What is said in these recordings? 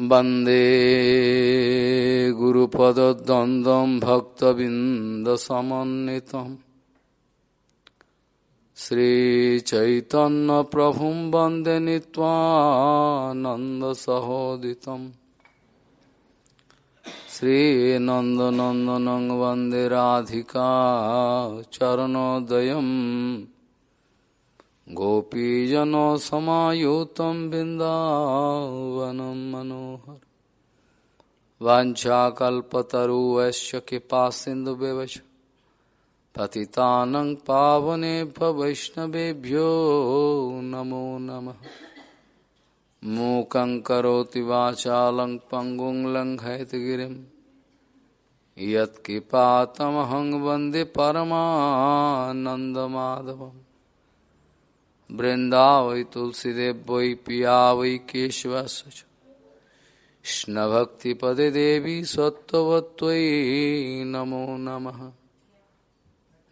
वंदे गुरुपदद्वन्द्वं भक्तबिन्दसमन्वितम्। श्रीचैतन्यप्रभुं वंदे नीत्वानन्दसहोदितम्। श्रीनन्दनन्दनं वंदे राधिका चरणोदयम्। गोपीजनसमायुतं बिन्दावनं मनोहर। वाञ्छाकल्पतरुवश्च कृपासिन्धुव्यवच पतितानं पावनेभ्य वैष्णवेभ्यो नमो नमः। मूकं करोति वाचालं पङ्गुं लङ्घयतगिरिं यत्कृपातमहं वंदे परमानन्दमाधवम्। वृंदावै तुलसीदेव वै पिया वै केशवस्य कृष्णभक्तिपदे देवी सत्त्ववत्त्वयि नमो नमः।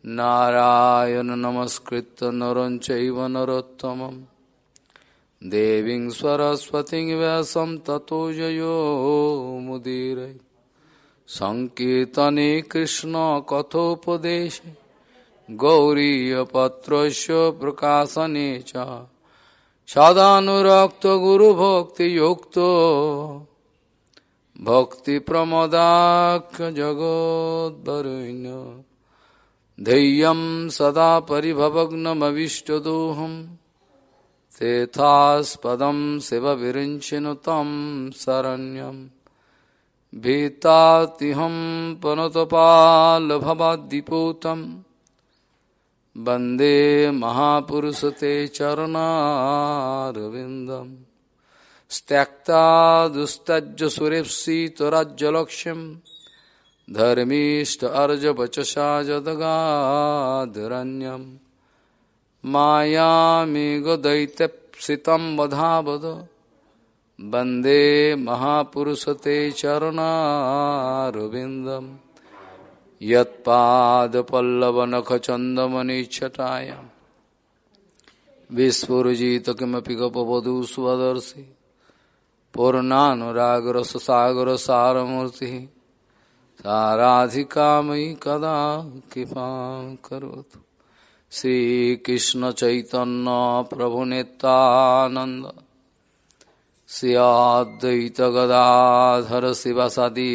नारायण नमस्कृत्य नरं चैव देवीं सरस्वतीं व्यासं ततो जयो मुदीरय सङ्कीर्तने कृष्णकथोपदेशे गौरीयपत्रस्य प्रकाशने च। सदानुरक्तगुरुभक्तियुक्तो भक्तिप्रमदाख्यजगोद्वरुण्य धैर्यं सदा परिभवग्नमविष्टदोहं तेथास्पदं शिवविरिञ्चिनु तं शरण्यं भीतातिहं पनतपालभवाद्दिपूतम्। वंदे महापुरुष ते चरणारविन्दम्। त्यक्ता दुस्तज्ज सुरेप्सितराज्यलक्ष्यम् धर्मीष्ट अर्जवचसा जदगाधरण्यम् मायामेघदैत्यप्सितं वधावद। वंदे महापुरुष ते चरणारविन्दम्। यत्पादपल्लवनखचन्दमनिच्छटायां विस्फुरजित किमपि गपवधू स्वदर्शि पूर्णानुरागरससागरसारमूर्तिः साराधिका मयि कदा कृपां करोतु। श्रीकृष्णचैतन्यप्रभुनितानन्द श्री अद्वैतगदाधर शिवसदी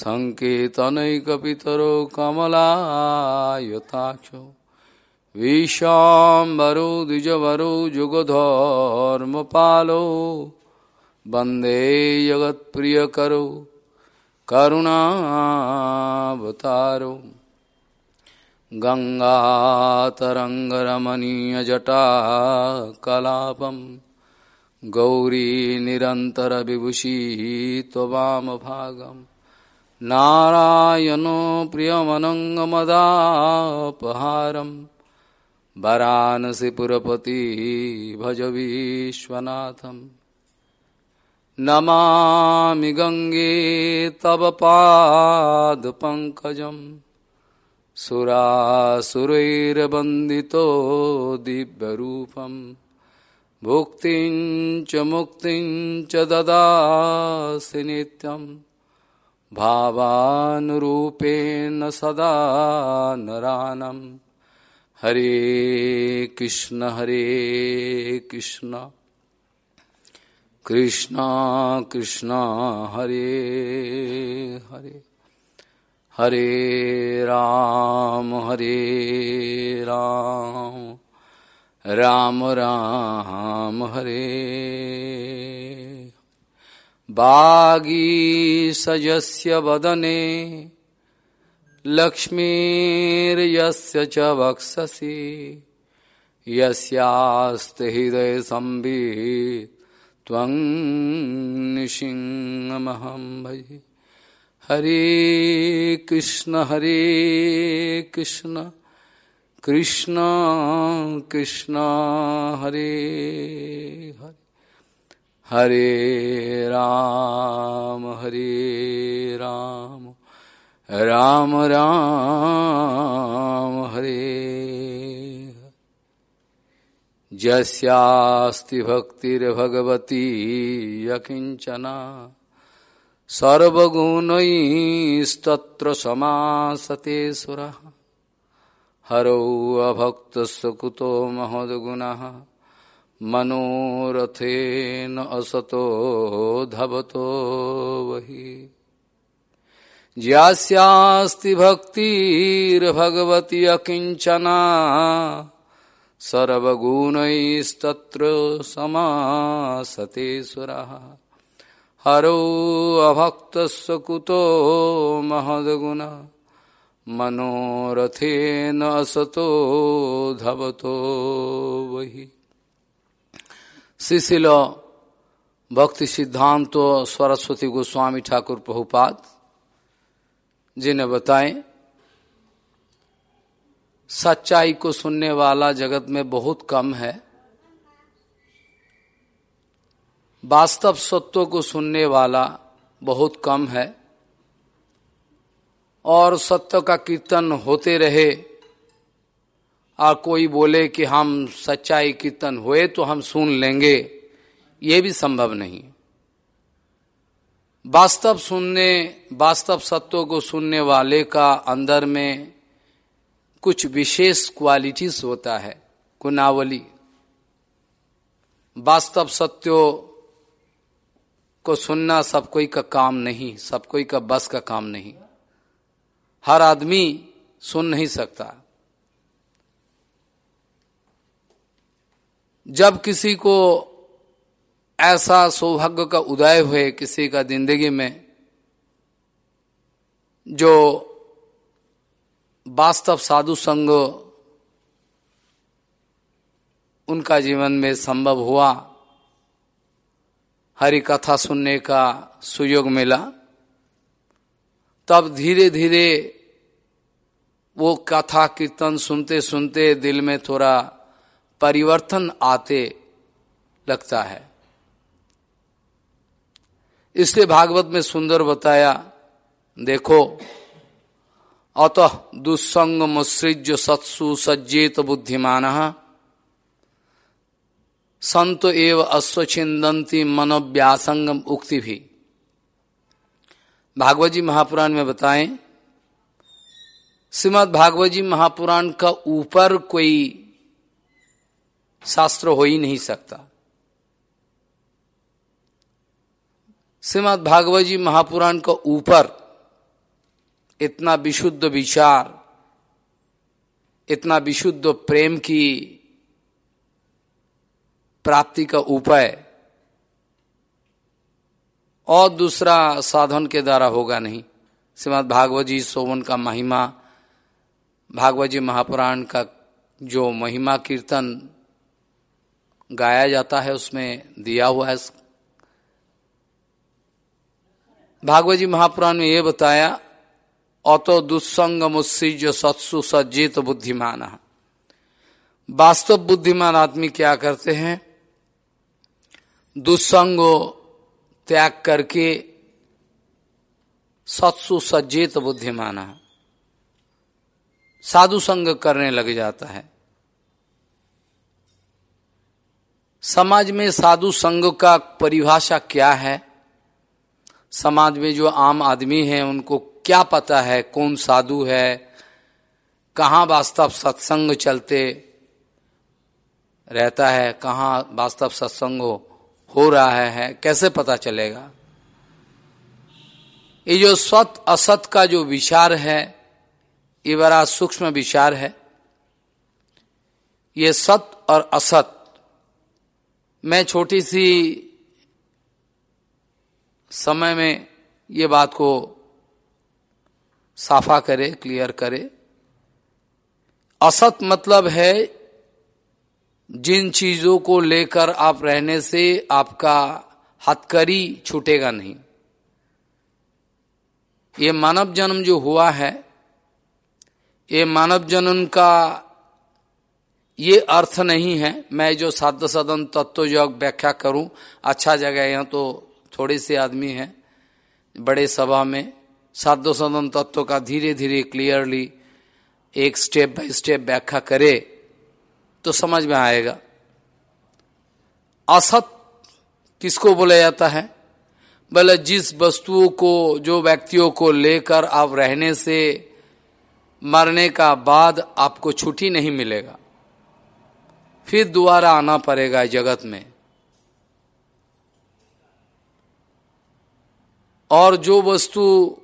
सङ्केतनैकपितरो कमलायताक्षो विशाम्बरो द्विजवरो जुगधर्मपालो। वंदे जगत्प्रियकरो करुणावतारो। गङ्गातरङ्गरमणीयजटा कलापं गौरी निरन्तरविभूषी त्ववामभागम् नारायणो प्रियमनङ्गमदापहारं वरानसिपुरपति भज विश्वनाथं नमामि गङ्गे तव पादपङ्कजं सुरासुरैर्वन्दितो दिव्यरूपं भुक्तिं च मुक्तिं च ददासि नित्यम्। भावानुरूपेण सदा नरानं। हरे कृष्ण हरे कृष्ण। कृष्ण कृष्ण, हरे हरे। हरे राम हरे राम। राम राम, हरे। बागीसजस्य वदने, लक्ष्मीर्यस्य च वक्षसि, यस्यास्ति हृदय त्वं भजे। हरे कृष्ण हरे कृष्ण कृष्ण कृष्ण, हरे हरे। हरे राम हरे राम राम राम, हरे। जस्यास्ति भक्तिर्भगवती यकिञ्चना। सर्वगुणैस्तत्र समासते सुरः। हरौ अभक्तस्य कुतो महद्गुणः। मनोरथेन असतो धवतो वही। ज्यास्यास्ति भक्तिर्भगवती अकिंचना सर्वगुणैस्तत्र समासते सुरः। हरो अभक्तस्य कुतो महद्गुण, मनोरथेन असतो धवतो वही। शिशिल भक्ति सिद्धांत सरस्वती गोस्वामी ठाकुर प्रभुपाद जिन्हें बताएँ, सच्चाई को सुनने वाला जगत में बहुत कम है। वास्तव सत्व को सुनने वाला बहुत कम है। और सत्य का कीर्तन होते रहे और कोई बोले कि हम सच्चाई कीर्तन हुए तो हम सुन लेंगे। ये भी संभव नहीं। वास्तव सुनने, वास्तव सत्यों को सुनने वाले का अंदर में कुछ विशेष क्वालिटीज होता है गुनावली वास्तव सत्यो को सुनना सब कोई का काम नहीं, सब कोई का बस का काम नहीं। हर आदमी सुन नहीं सकता। जब किसी को ऐसा सौभाग्य का उदय हुए किसी का ज़िंदगी में, जो वास्तव साधु संग उनका जीवन में संभव हुआ, हरि कथा सुनने का सुयोग मिला, तब धीरे धीरे वो कथा कीर्तन सुनते सुनते दिल में थोड़ा परिवर्तन आते लगता है। इसलिए भागवत में सुंदर बताया, देखो, अतः दुस्संग मुसृज सत्सु सज्जेत बुद्धिमान, संत एव अश्वचिंदंती मनोव्यासंगम उक्ति भी भागवत जी महापुराण में बताएँ, श्रीमद भागवत जी महापुराण का ऊपर कोई शास्त्र हो ही नहीं सकता। श्रीमद भागवत जी महापुराण का ऊपर इतना विशुद्ध विचार, इतना विशुद्ध प्रेम की प्राप्ति का उपाय और दूसरा साधन के द्वारा होगा नहीं। श्रीमद भागवत जी सोवन का महिमा भागवत जी महापुराण का जो महिमा कीर्तन गाया जाता है, उसमें दिया हुआ है। भागवत जी महापुराण में ये बताया, अतो दुस्संग मुस्सिज सत्सु सज्जित बुद्धिमान। वास्तव बुद्धिमान आदमी क्या करते हैं? दुस्संग त्याग करके सत्सु सज्जित बुद्धिमान साधु संग करने लग जाता है। समाज में साधु संघ का परिभाषा क्या है? समाज में जो आम आदमी है, उनको क्या पता है कौन साधु है? कहाँ वास्तव सत्संग चलते रहता है? कहाँ वास्तव सत्संग हो रहा है? कैसे पता चलेगा? ये जो सत, असत का जो विचार है, ये बड़ा सूक्ष्म विचार है। ये सत और असत मैं छोटी सी समय में ये बात को साफा करे, क्लियर करे। असत मतलब है जिन चीज़ों को लेकर आप रहने से आपका हथकरी छूटेगा नहीं। ये मानव जन्म जो हुआ है, ये मानव जन्म का ये अर्थ नहीं है। मैं जो साध सदन तत्व योग व्याख्या करूँ अच्छा जगह यहाँ तो थोड़े से आदमी हैं, बड़े सभा में। साधो सदन तत्व का धीरे धीरे क्लियरली एक स्टेप बाय स्टेप व्याख्या करे तो समझ में आएगा। असत किसको बोला जाता है? बोले, जिस वस्तुओं को, जो व्यक्तियों को लेकर आप रहने से मरने का बाद आपको छुट्टी नहीं मिलेगा। फिर दोबारा आना पड़ेगा जगत में। और जो वस्तु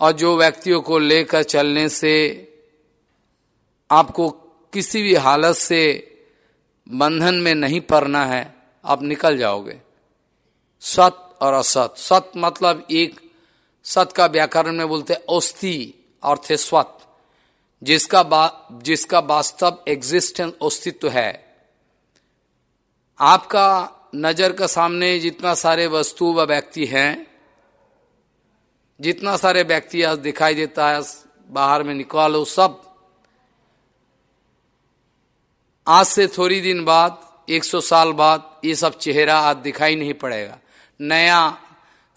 और जो व्यक्तियों को लेकर चलने से, आपको किसी भी हालत से बंधन में नहीं पड़ना है, आप निकल जाओगे। सत और असत। सत मतलब एक, सत का व्याकरण में बोलते औस्थि अर्थ स्वत। जिसका बा, जिसका वास्तव एग्जिस्टेंस अस्तित्व है। आपका नज़र का सामने जितना सारे वस्तु व व्यक्ति हैं जितना सारे व्यक्ति आज दिखाई देता है बाहर में निकालो सब। आज से थोड़ी दिन बाद 100 साल बाद ये सब चेहरा आज दिखाई नहीं पड़ेगा। नया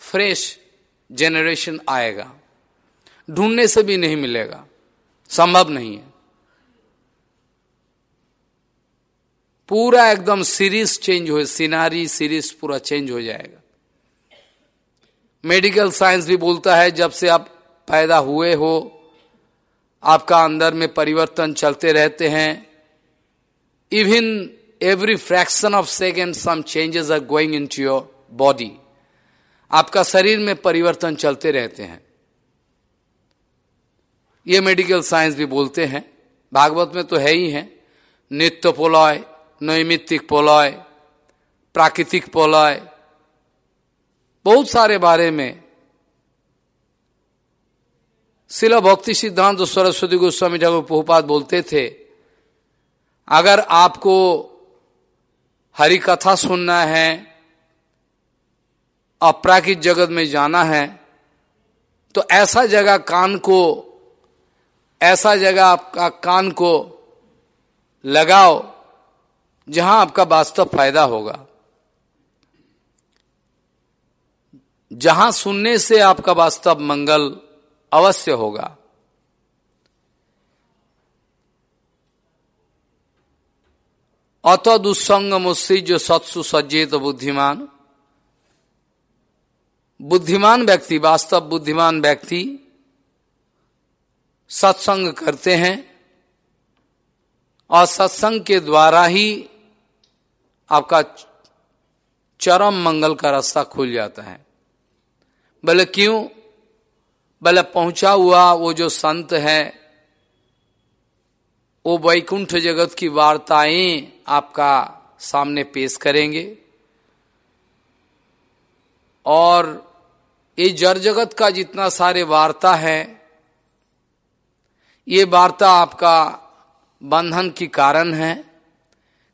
फ्रेश जेनरेशन आएगा। ढूँढने से भी नहीं मिलेगा। संभव नहीं है। पूरा एकदम सीरीज़ चेंज हो, सीनारी सीरीज़ पूरा चेंज हो जाएगा। मेडिकल साइंस भी बोलता है, जब से आप पैदा हुए हो, आपका अंदर में परिवर्तन चलते रहते हैं। Even every fraction of second some changes are going in to your body आपका शरीर में परिवर्तन चलते रहते हैं। ये मेडिकल साइंस भी बोलते हैं। भागवत में तो है ही है। नित्य पोलय, नैमित्तिक पोलय, प्राकृतिक पोलय, बहुत सारे बारे में। शिला भक्ति सिद्धांत सरस्वती गोस्वामी ठाकुर पोहपात बोलते थे, अगर आपको हरि कथा सुनना है, अपराकित जगत में जाना है तो ऐसा जगह कान को ऐसा जगह आपका कान को लगाओ जहाँ आपका वास्तव फ़ायदा होगा। जहाँ सुनने से आपका वास्तव मंगल अवश्य होगा। अत दुस्संग मुस्सी जो सत्सु सज्जित बुद्धिमान। बुद्धिमान व्यक्ति, वास्तव बुद्धिमान व्यक्ति सत्संग करते हैं और सत्संग के द्वारा ही आपका चरम मंगल का रास्ता खुल जाता है। बोले क्यों? बोले पहुँचा हुआ वो जो संत है, वो वैकुंठ जगत की वार्ताएँ आपका सामने पेश करेंगे। और ये जड़ जगत का जितना सारे वार्ता है ये वार्ता आपका बंधन की कारण है।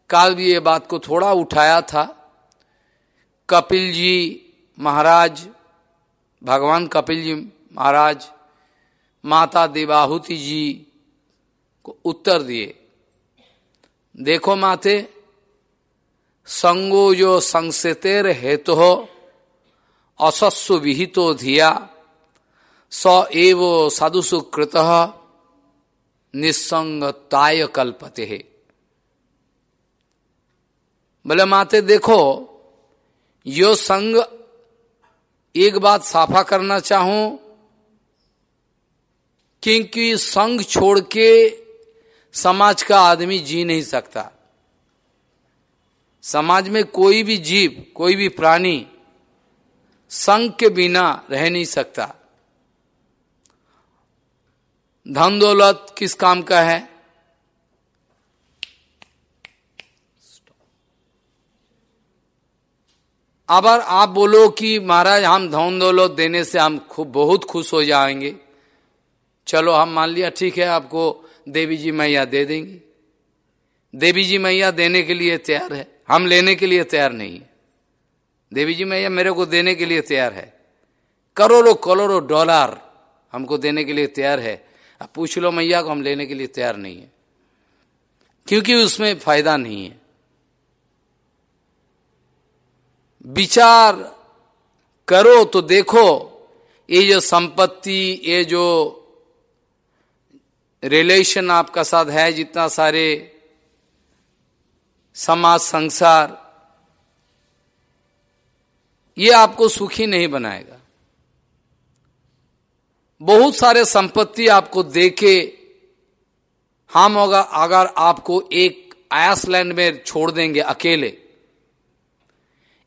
काल भी ये बात को थोड़ा उठाया था। कपिल जी महाराज, भगवान कपिल जी महाराज, माता देवाहुति जी को उत्तर दिए। देखो माते, संगो जो संसेतेर हेतु हो असस्व विहितो धिया, स एव साधुसुकृत निसंगताय कल्पते है। बोले, माते, देखो, यो संग एक बात साफा करना चाहूँ, क्योंकि संग छोड़ के समाज का आदमी जी नहीं सकता। समाज में कोई भी जीव, कोई भी प्राणी संग के बिना रह नहीं सकता। धन दौलत किस काम का है? अब आप बोलो कि महाराज, हम धन दौलत देने से हम खूब, बहुत खुश हो जाएँगे। चलो, हम मान लिया, ठीक है, आपको देवी जी मैया दे देंगे। देवी जी मैया देने के लिए तैयार है। हम लेने के लिए तैयार नहीं देवी जी मैया मेरे को देने के लिए तैयार है। करोड़ों करोड़ों डॉलर हमको देने के लिए तैयार है। अब पूछ लो मैया को, हम लेने के लिए तैयार नहीं है। क्योंकि उसमें फ़ायदा नहीं है। विचार करो तो देखो, ये जो संपत्ति, ये जो रिलेशन आपका साथ है, जितना सारे समाज, संसार, ये आपको सुखी नहीं बनाएगा। बहुत सारे संपत्ति आपको देके हम होगा, अगर आपको एक आयसलैंड में छोड़ देंगे अकेले।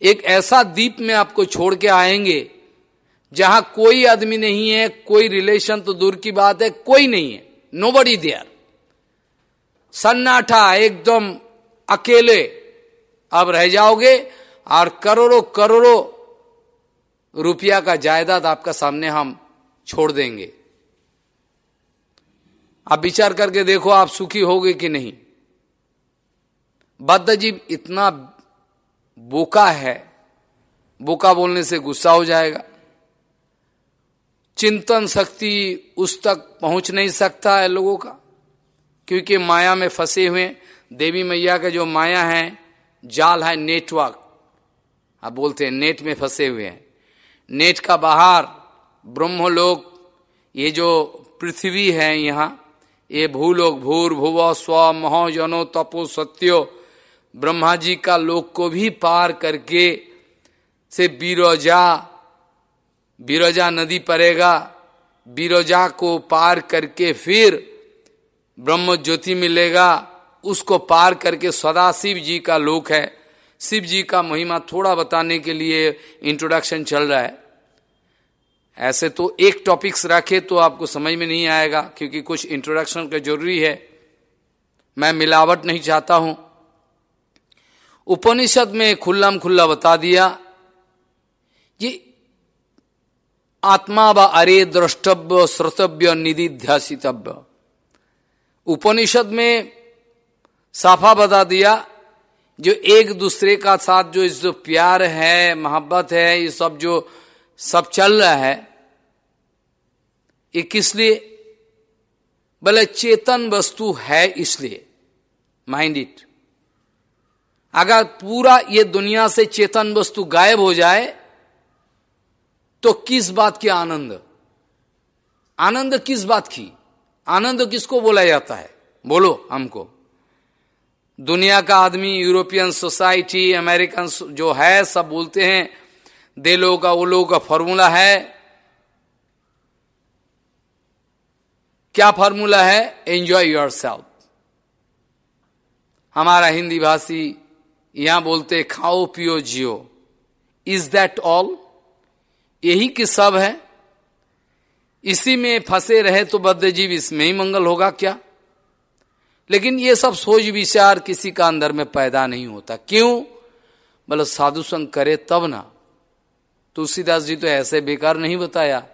एक ऐसा द्वीप में आपको छोड़ के आएँगे, जहाँ कोई आदमी नहीं है, कोई रिलेशन तो दूर की बात है, कोई नहीं है। नो बडी देयर सन्नाटा एकदम अकेले। अब रह जाओगे और करोड़ों करोड़ों रुपया का जायदाद आपका सामने हम छोड़ देंगे। आप विचार करके देखो आप सुखी होगे कि नहीं। बद्ध जीव इतना बोका है, बोका बोलने से गुस्सा हो जाएगा। चिंतन शक्ति उस तक पहुँच नहीं सकता है लोगों का, क्योंकि माया में फंसे हुए देवी मैया का जो माया है, जाल है, नेटवर्क। आप बोलते हैं, नेट में फंसे हुए हैं। नेट का बाहर ब्रह्मलोक, ये जो पृथ्वी है यहाँ, ये भूलोक, भूर, भुव, स्व, महो जनो तपो, सत्यो, ब्रह्मा जी का लोक को भी पार करके से बिरोजा बिरोजा नदी पड़ेगा, बिरोजा को पार करके फिर ब्रह्म ज्योति मिलेगा, उसको पार करके सदा शिव जी का लोक है। शिव जी का महिमा थोड़ा बताने के लिए इंट्रोडक्शन चल रहा है। ऐसे तो एक टॉपिक्स रखे तो आपको समझ में नहीं आएगा, क्योंकि कुछ इंट्रोडक्शन का ज़रूरी है। मैं मिलावट नहीं चाहता हूँ। उपनिषद में खुल्लाम खुल्ला बता दिया, ये आत्मा व अरे द्रष्टव्य श्रोतव्य निधिध्यासितव्य उपनिषद में साफा बता दिया, जो एक दूसरे का साथ जो इस जो प्यार है, मोहब्बत है, ये सब जो सब चल रहा है, ये किस लिए? बोले चेतन वस्तु है इसलिए माइंड इट अगर पूरा ये दुनिया से चेतन वस्तु गायब हो जाए तो किस बात की आनंद? आनंद किस बात की? आनंद किसको बोला जाता है? बोलो हमको। दुनिया का आदमी, यूरोपियन सोसाइटी, अमेरिकन जो है, सब बोलते हैं दे लोगों का वो लोगों का फॉर्मूला है। क्या फॉर्मूला है? एंजॉय योर हमारा हिंदी भाषी यहाँ बोलते, खाओ, पियो, जियो। इज़ दैट ऑल यही कि सब है। इसी में फंसे रहे तो बद्ध जीव इसमें ही मंगल होगा क्या? लेकिन ये सब सोच विचार किसी का अंदर में पैदा नहीं होता। क्यों? बोले, साधु संग करे तब ना। तुलसीदास जी तो ऐसे बेकार नहीं बताया।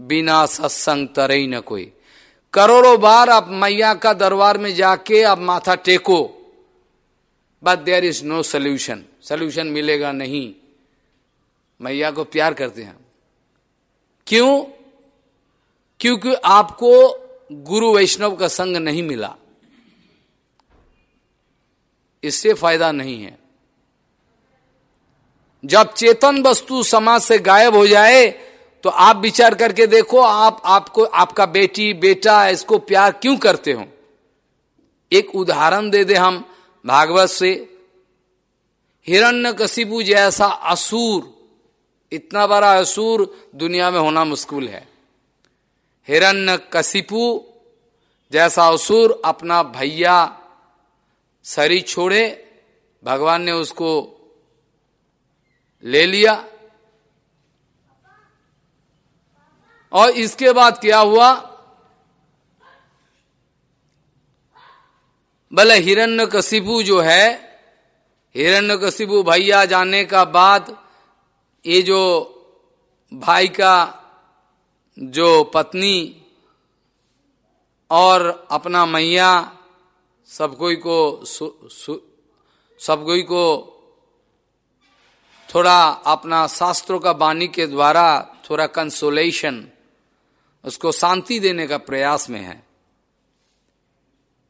बिना सत्संग तरई न कोई। करोड़ों बार आप मैया का दरबार में जाके आप माथा टेको। But there is no solution solution मिलेगा नहीं। मैया को प्यार करते हैं। क्यों? क्योंकि आपको गुरु वैष्णव का संग नहीं मिला। इससे फ़ायदा नहीं है। जब चेतन वस्तु समाज से गायब हो जाए तो आप विचार करके देखो, आप, आपको, आपका बेटी, बेटा इसको प्यार क्यों करते हो? एक उदाहरण दे दे हम भागवत से। हिरण्य कशिपु जैसा असुर, इतना बड़ा असुर दुनिया में होना मुश्किल है। हिरण्य कशिपु जैसा असुर अपना भैया शरीर छोड़े, भगवान ने उसको ले लिया। और इसके बाद क्या हुआ? भले हिरण्य कशिपु जो है हिरण्य कशिपु भैया जाने का बाद ये जो भाई का जो पत्नी और अपना मैया सब कोई को सु, सु, सब कोई को थोड़ा अपना शास्त्रों का वाणी के द्वारा थोड़ा कंसोलेशन उसको शांति देने का प्रयास में है।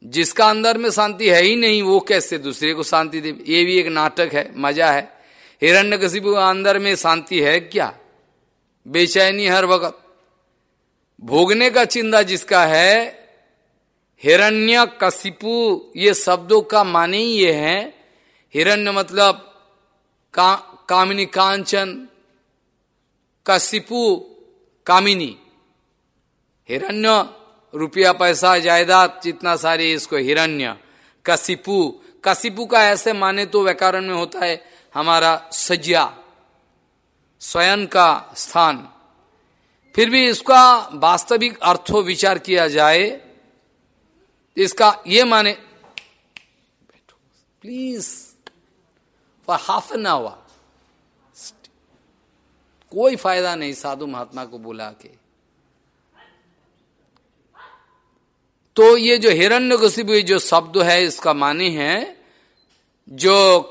जिसका अंदर में शांति है ही नहीं वो कैसे दूसरे को शांति दे? ये भी एक नाटक है मज़ा है। हिरण्य कशिपु अंदर में शांति है क्या? बेचैनी हर वक्त। भोगने का चिंता जिसका है हिरण्य कशिपु ये शब्दों का माने ही ये है। हिरण्य मतलब का, कामिनी कांचन कशिपु कामिनी। हिरण्य, रुपया पैसा, जायदाद, जितना सारी इसको हिरण्य। कसिपु कसिपु का ऐसे माने तो व्याकरण में होता है हमारा सज्जा स्वयं का स्थान। फिर भी इसका वास्तविक अर्थो विचार किया जाए, इसका ये माने please for half an hour कोई फ़ायदा नहीं साधु महात्मा को बुला के। तो ये जो हिरण्य जो शब्द है, इसका माने है, जो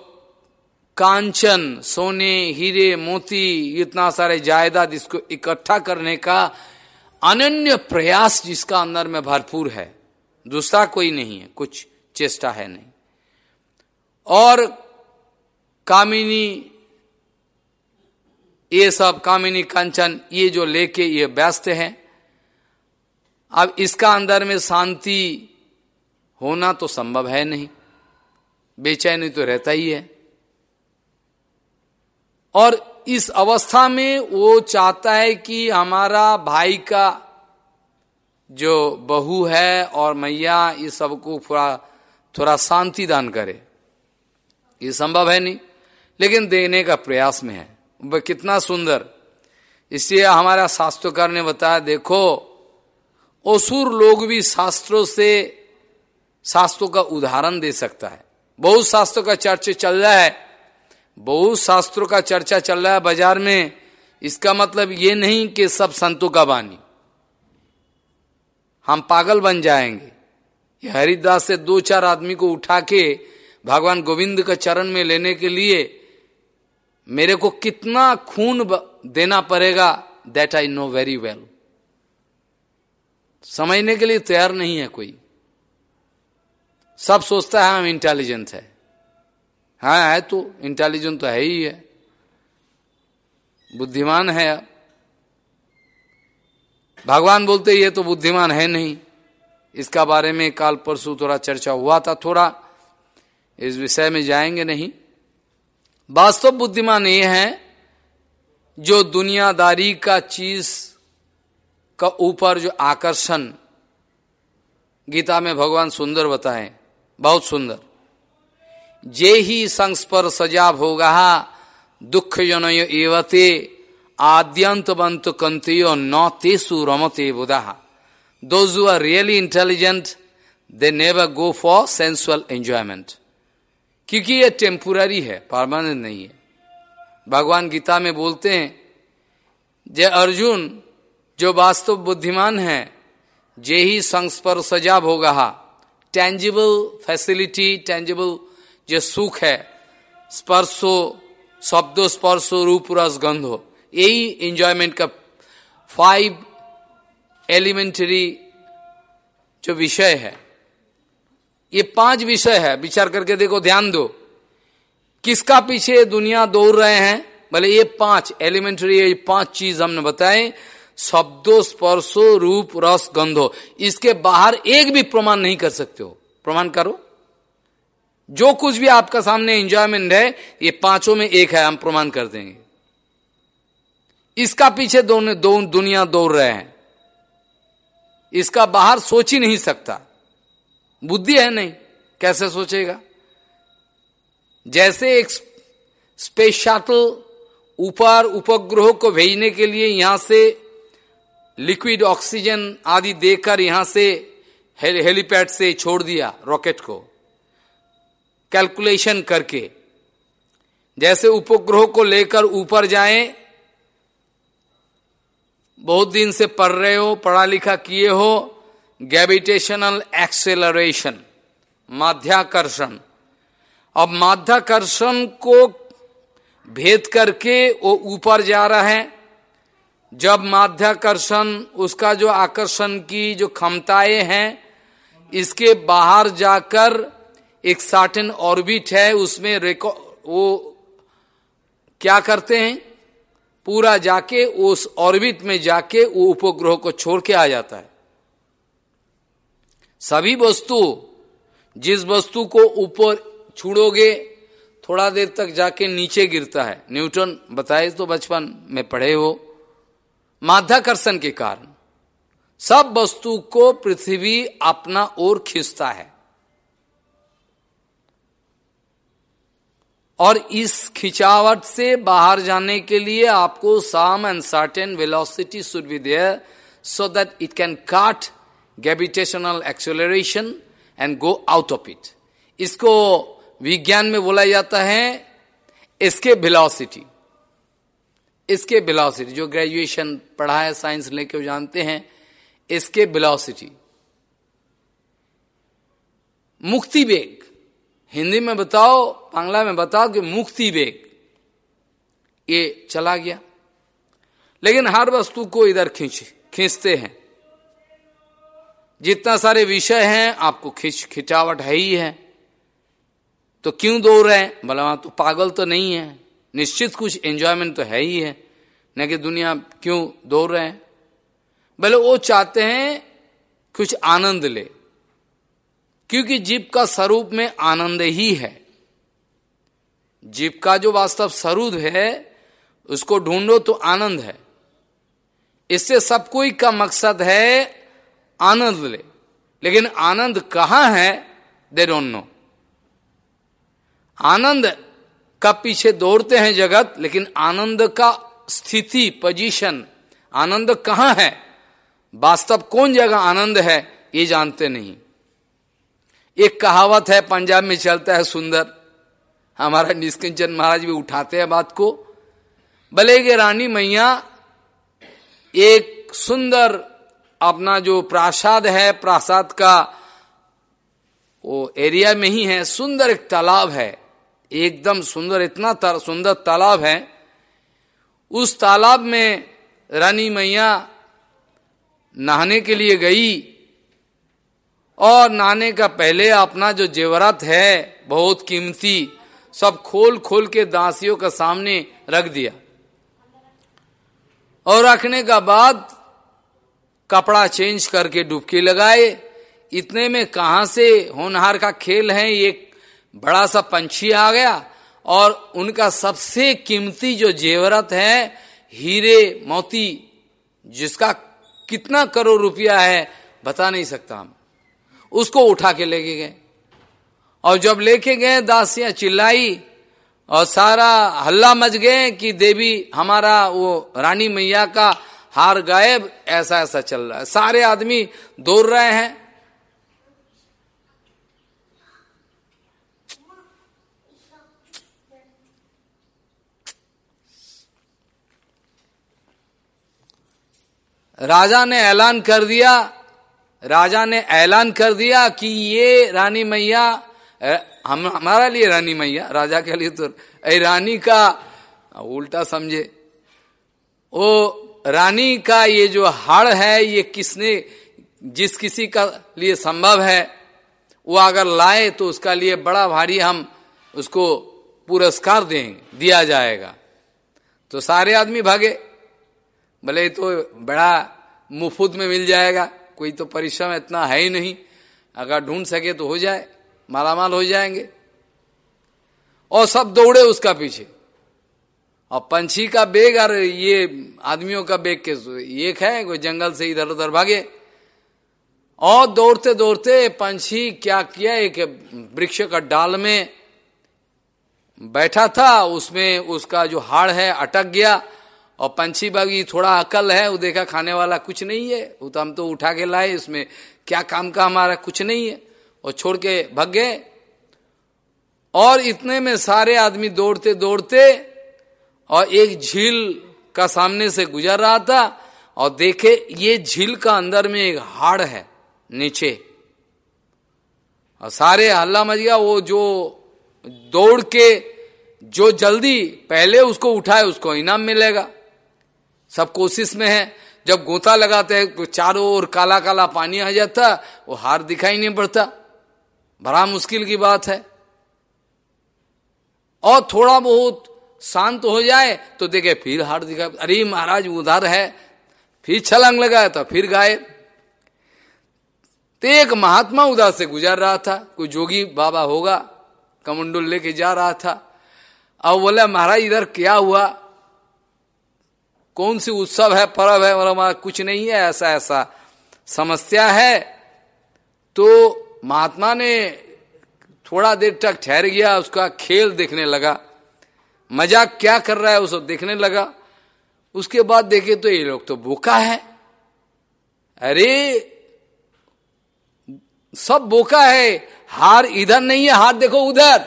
कांचन, सोने, हीरे, मोती, इतना सारे जायदाद इसको इकट्ठा करने का अनन्य प्रयास जिसका अंदर में भरपूर है। दूसरा कोई नहीं है, कुछ चेष्टा है नहीं। और कामिनी ये सब कामिनी कंचन, ये जो लेके ये व्यस्त है। अब इसका अंदर में शांति होना तो संभव है नहीं। बेचैनी तो रहता ही है। और इस अवस्था में वो चाहता है कि हमारा भाई का जो बहू है और मैया, ये सबको थोड़ा थोड़ा शांति दान करे। ये संभव है नहीं, लेकिन देने का प्रयास में है। कितना सुंदर। इसलिए हमारा शास्त्रकार ने बताया, देखो, असुर लोग भी शास्त्रों से, शास्त्रों का उदाहरण दे सकता है। बहुत शास्त्रों का चर्चा चल रहा है। बहुत शास्त्रों का चर्चा चल रहा है बाज़ार में। इसका मतलब ये नहीं कि सब संतों का बानी हम पागल बन जाएँगे। ये हरिदास से दो चार आदमी को उठा के भगवान गोविंद का चरण में लेने के लिए मेरे को कितना खून देना पड़ेगा that I know very well समझने के लिए तैयार नहीं है कोई। सब सोचता है हम इंटेलिजेंट है। हाँ है तो इंटेलिजेंट तो है ही है। बुद्धिमान है भगवान बोलते, ये तो बुद्धिमान है नहीं। इसका बारे में काल परसों थोड़ा चर्चा हुआ था, थोड़ा। इस विषय में जाएँगे नहीं। वास्तव बुद्धिमान ये है, जो दुनियादारी का चीज़ का ऊपर जो आकर्षण गीता में भगवान सुंदर बताए, बहुत सुंदर। जे ही संस्पर सजा भोगा दुख जनय एवते, आद्यंत बंत कंतियो न तेसु रमते बुधा। Those are really intelligent they never go for sensual enjoyment क्योंकि ये टेम्पुररी है परमानेंट नहीं है। भगवान गीता में बोलते हैं, जय अर्जुन, जो वास्तव बुद्धिमान है, जे ही संस्पर सजा भोगा टेंजिबल फैसिलिटी टेंजिबल जो सुख है, स्पर्शो, शब्दो स्पर्शो, रूप रस गंधो, यही इंजॉयमेंट का फाइव एलिमेंटरी जो विषय है। ये पाँच विषय है, विचार करके देखो, ध्यान दो। किसका पीछे दुनिया दौड़ रहे हैं? भले ये पाँच, एलिमेंट्री ये पाँच चीज़ हमने बताए शब्दों, स्पर्शो, रूप, रस, गंधो। इसके बाहर एक भी प्रमाण नहीं कर सकते हो। प्रमाण करो। जो कुछ भी आपका सामने एंजॉयमेंट है, ये पाँचों में एक है, हम प्रमाण कर देंगे। इसका पीछे दोनों, दो दुनिया दौड़ रहे हैं। इसका बाहर सोच ही नहीं सकता। बुद्धि है नहीं, कैसे सोचेगा? जैसे एक स्पेस शटल ऊपर उपग्रह को भेजने के लिए यहाँ से लिक्विड ऑक्सीजन आदि देकर यहाँ से हेलीपैड से छोड़ दिया, रॉकेट को। कैलकुलेशन करके। जैसे उपग्रह को लेकर ऊपर जाएँ, बहुत दिन से पढ़ रहे हो, पढ़ा लिखा किए हो ग्रेविटेशनल एक्सेलरेशन माध्याकर्षण अब माध्याकर्षण को भेद करके वो ऊपर जा रहा है। जब माध्याकर्षण उसका जो आकर्षण की जो क्षमताएँ हैं, इसके बाहर जाकर एक सार्टन ऑर्बिट है, उसमें रिकॉर्ड वो क्या करते हैं? पूरा जाके उस ऑर्बिट में जाके वो उपग्रह को छोड़ के आ जाता है। सभी वस्तु, जिस वस्तु को ऊपर छुड़ोगे, थोड़ा देर तक जाके नीचे गिरता है। न्यूटन, बताए तो बचपन में पढ़े हो। माध्याकर्षण के कारण, सब वस्तु को पृथ्वी अपना ओर खींचता है। और इस खिंचावट से बाहर जाने के लिए आपको some and certain velocity should be there so that it can cut gravitational acceleration and go out of it इसको विज्ञान में बोला जाता है इसके वेलोसिटी इसके वेलोसिटी जो ग्रेजुएशन पढ़ा है साइंस लेके जानते हैं, इसके वेलोसिटी मुक्ति वेग. हिंदी में बताओ, बांग्ला में बताओ कि मुक्ति वेग, ये चला गया। लेकिन हर वस्तु को इधर खींच, खींचते हैं। जितना सारे विषय हैं, आपको खिंच, खिंचावट है ही है। तो क्यों दौड़ रहे हैं? बोला वहाँ तो पागल तो नहीं है। निश्चित कुछ एंजॉयमेंट तो है ही है। न कि दुनिया क्यों दौड़ रहे हैं? बोले वो चाहते हैं कुछ आनंद ले, क्योंकि जीव का स्वरूप में आनंद ही है। जीव का जो वास्तव स्वरूप है, उसको ढूंढो तो आनंद है। इससे सब कोई का मकसद है आनंद ले। लेकिन आनंद कहाँ है? दे डोंट नो आनंद का पीछे दौड़ते हैं जगत, लेकिन आनंद का स्थिति पोजीशन आनंद कहाँ है? वास्तव कौन जगह आनंद है, ये जानते नहीं। एक कहावत है, पंजाब में चलता है सुंदर। हमारा निष्किंचन महाराज भी उठाते हैं बात को। भले के रानी मैया एक सुंदर अपना जो प्रासाद है प्रासाद का वो एरिया में ही है सुंदर एक तालाब है एकदम सुंदर इतना तर, सुंदर तालाब है। उस तालाब में रानी मैया नहाने के लिए गई और नहाने का पहले अपना जो जेवरात है बहुत कीमती सब खोल खोल के दासियों का सामने रख दिया। और रखने का बाद कपड़ा चेंज करके डुबकी लगाए। इतने में कहा से होनहार का खेल है? एक बड़ा सा पंछी आ गया। और उनका सबसे कीमती जो जेवरत है, हीरे मोती, जिसका कितना करोड़ रुपया है, बता नहीं सकता हम। उसको उठा के लेके गए। और जब लेके गए दासियाँ चिल्लाई और सारा हल्ला मच गए कि देवी, हमारा वो रानी मैया का हार गायब, ऐसा ऐसा चल रहा है। सारे आदमी दौड़ रहे हैं। राजा ने ऐलान कर दिया, राजा ने ऐलान कर दिया कि ये रानी मैया हम, हमारा लिए रानी मैया, राजा के लिए तो ऐ रानी का, उल्टा समझे। वो रानी का ये जो हाड़ है, ये किसने, जिस किसी का लिए संभव है, वो अगर लाए तो उसका लिए बड़ा भारी हम उसको पुरस्कार देंगे दिया जाएगा। तो सारे आदमी भागे, भले तो बड़ा मुफ़्त में मिल जाएगा, कोई तो परिश्रम इतना है ही नहीं, अगर ढूंढ सके तो हो जाए, मालामाल हो जाएँगे। और सब दौड़े उसका पीछे। और पंछी का बेग और ये आदमियों का बेग के एक है, कोई जंगल से इधर उधर भागे। और दौड़ते दौड़ते पंछी क्या किया, एक वृक्ष का डाल में बैठा था, उसमें उसका जो हाड़ है अटक गया, और पंछी बागी थोड़ा अकल है, वो देखा खाने वाला कुछ नहीं है, वो तो हम तो उठा के लाए, इसमें क्या काम का हमारा कुछ नहीं है, और छोड़ के भग गए। और इतने में सारे आदमी दौड़ते दौड़ते और एक झील का सामने से गुजर रहा था और देखे ये झील का अंदर में एक हाड़ है नीचे। और सारे हल्ला मच गया वो जो दौड़ के जो जल्दी पहले उसको उठाए, उसको इनाम मिलेगा। सब कोशिश में है। जब गोता लगाते हैं तो चारों ओर काला काला पानी आ जाता, वो हार दिखाई नहीं पड़ता। बड़ा मुश्किल की बात है। और थोड़ा बहुत शांत हो जाए तो देखे फिर हार दिखा, अरे महाराज, उधर है। फिर छलंग लगाया तो फिर गाय तो एक महात्मा उधर से गुजर रहा था, कोई जोगी बाबा होगा, कमंडुल लेके जा रहा था। अब बोला, महाराज, इधर क्या हुआ? कौन सी उत्सव है, पर्व है? बोला कुछ नहीं है, ऐसा ऐसा। समस्या है। तो महात्मा ने थोड़ा देर तक ठहर गया, उसका खेल देखने लगा। मज़ाक क्या कर रहा है उसको देखने लगा। उसके बाद देखे तो ये लोग तो बोका है। अरे, सब बोका है। हार इधर नहीं है, हाथ देखो उधर।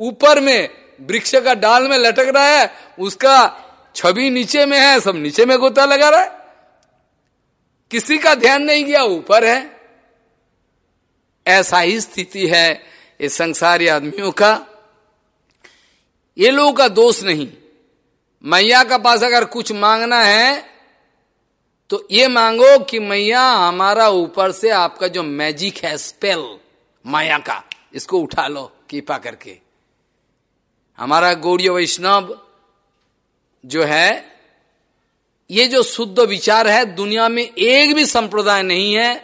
ऊपर में वृक्ष का डाल में लटक रहा है, उसका छवि नीचे में है, सब नीचे में गोता लगा रहा है। किसी का ध्यान नहीं गया, ऊपर है। ऐसा ही स्थिति है इस संसारी आदमियों का। ये लोगों का दोष नहीं। मैया का पास अगर कुछ मांगना है तो ये मांगो कि मैया हमारा ऊपर से आपका जो मैजिक है, स्पेल, माया का, इसको उठा लो, कृपा करके। हमारा गौरी वैष्णव जो है, ये जो शुद्ध विचार है, दुनिया में एक भी संप्रदाय नहीं है,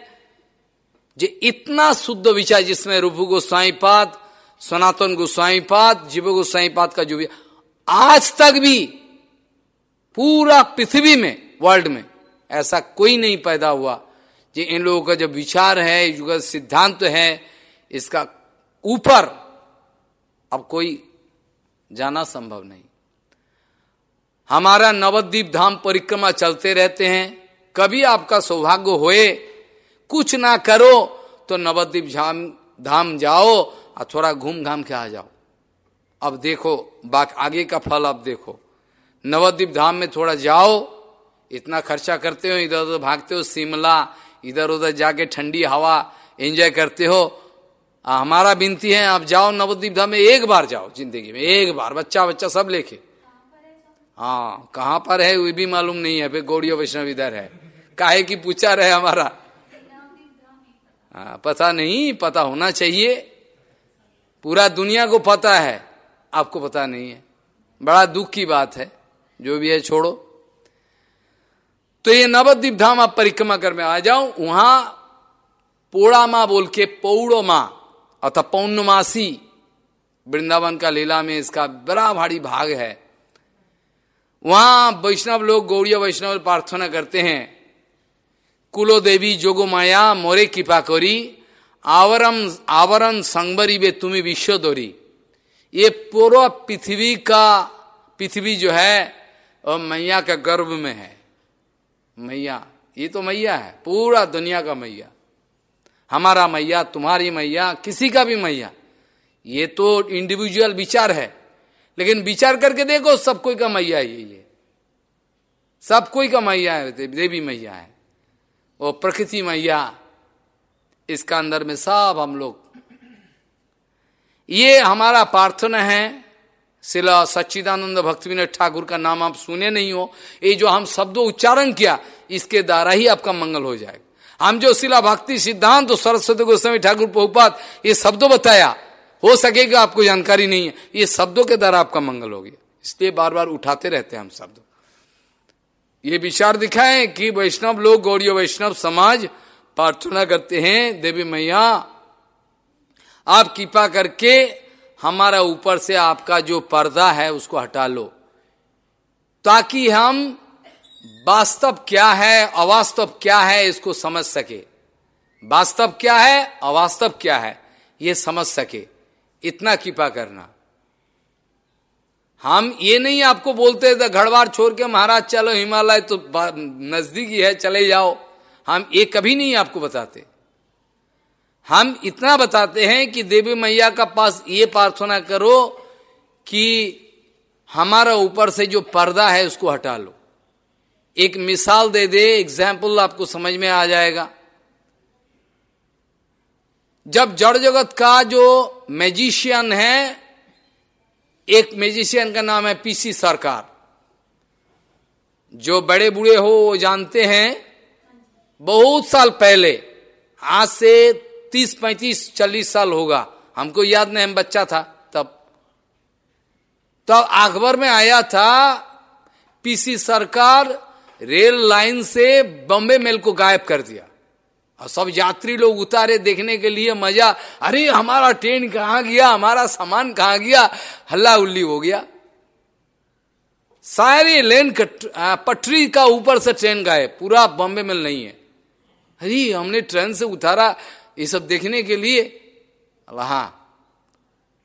जो इतना शुद्ध विचार जिसमें रूपु गोस्वाई पाद सनातन गोस्वाई पाद, जीव गोस्वाई पाद का जो भी आज तक भी पूरा पृथ्वी में वर्ल्ड में ऐसा कोई नहीं पैदा हुआ। जो, इन लोगों का जो विचार है युग सिद्धांत तो है, इसका ऊपर अब कोई जाना संभव नहीं। हमारा नवद्वीप धाम परिक्रमा चलते रहते हैं। कभी आपका सौभाग्य होए, कुछ ना करो तो नवद्वीप धाम धाम जाओ और थोड़ा घूम घाम के आ जाओ। अब देखो बाक आगे का फल अब देखो। नवद्वीप धाम में थोड़ा जाओ इतना खर्चा करते हो इधर उधर भागते हो शिमला इधर उधर जाके ठंडी हवा एंजॉय करते हो। आ, हमारा विनती है आप जाओ नवद्वीप धाम में एक बार जाओ ज़िंदगी में एक बार बच्चा बच्चा सब लेके। हाँ कहाँ पर है वो भी मालूम नहीं है फिर गौड़िया वैष्णव इधर है। काहे की पूछा रहे हमारा। हाँ पता नहीं पता होना चाहिए। पूरा दुनिया को पता है। आपको पता नहीं है। बड़ा दुख की बात है। जो भी है, छोड़ो। तो ये नवद्वीप धाम आप परिक्रमा कर में आ जाओ। वहाँ पोड़ा माँ बोल के पौड़ो माँ, अर्थात पौर्णमासी वृंदावन का लीला में इसका बड़ा भारी भाग है। वहाँ वैष्णव लोग गौड़िया वैष्णव प्रार्थना करते हैं। कुलो देवी, जोगो माया, मोरे कृपा करी। आवरम आवरण संगबरी वे तुम्हें विश्व दोरी। ये पूरा पृथ्वी का, पृथ्वी जो है और मैया का गर्भ में है। मैया, ये तो मैया है, पूरा दुनिया का मैया। हमारा मैया, तुम्हारी मैया, किसी का भी मैया। ये तो इंडिविजुअल विचार है। लेकिन विचार करके देखो, सब कोई का मैया है ये। सब कोई का मैया है, देवी मैया है। वो प्रकृति मैया इसका अंदर में सब हम लोग। ये हमारा प्रार्थना है। शिला सच्चिदानंद भक्ति ठाकुर का नाम आप सुने नहीं हो। ये जो हम शब्दों उच्चारण किया, इसके द्वारा ही आपका मंगल हो जाएगा। हम जो शिला भक्ति सिद्धांत तो सरस्वती गोस्वामी ठाकुर बहुपात ये शब्दों बताया, हो सकेगा आपको जानकारी नहीं है। ये शब्दों के द्वारा आपका मंगल हो गया। इसलिए बार बार उठाते रहते हैं हम शब्द। ये विचार दिखाए कि वैष्णव लोग गौड़ी वैष्णव समाज प्रार्थना करते हैं, देवी मैया, आप कृपा करके हमारा ऊपर से आपका जो पर्दा है उसको हटा लो, ताकि हम वास्तव क्या है, अवास्तव क्या है इसको समझ सके। वास्तव क्या है, अवास्तव क्या है, ये समझ सके। इतना कृपा करना। हम ये नहीं आपको बोलते थे घड़वार छोड़ के महाराज चलो हिमालय तो नज़दीक ही है, चले जाओ। हम ये कभी नहीं आपको बताते। हम इतना बताते हैं कि देवी मैया का पास ये प्रार्थना करो कि हमारा ऊपर से जो पर्दा है उसको हटा लो। एक मिसाल दे दे एग्ज़ाम्पल आपको समझ में आ जाएगा। जब जड़ जगत का जो मैजिशियन है, एक मैजिशियन का नाम है पीसी सरकार। जो बड़े बूढ़े हो वो जानते हैं बहुत साल पहले, आज से तीस, पैंतीस, चालीस साल होगा। हमको याद नहीं, हम बच्चा था तब। तब अखबार में आया था, पीसी सरकार रेल लाइन से बॉम्बे मेल को गायब कर दिया। और सब यात्री लोग उतारे देखने के लिए मज़ा, अरे हमारा ट्रेन कहाँ गया, हमारा सामान कहाँ गया हल्ला उल्ली हो गया। सारी लेन पटरी का ऊपर से ट्रेन गायब, पूरा बॉम्बे मेल नहीं है। अरे, हमने ट्रेन से उतारा ये सब देखने के लिए। हाँ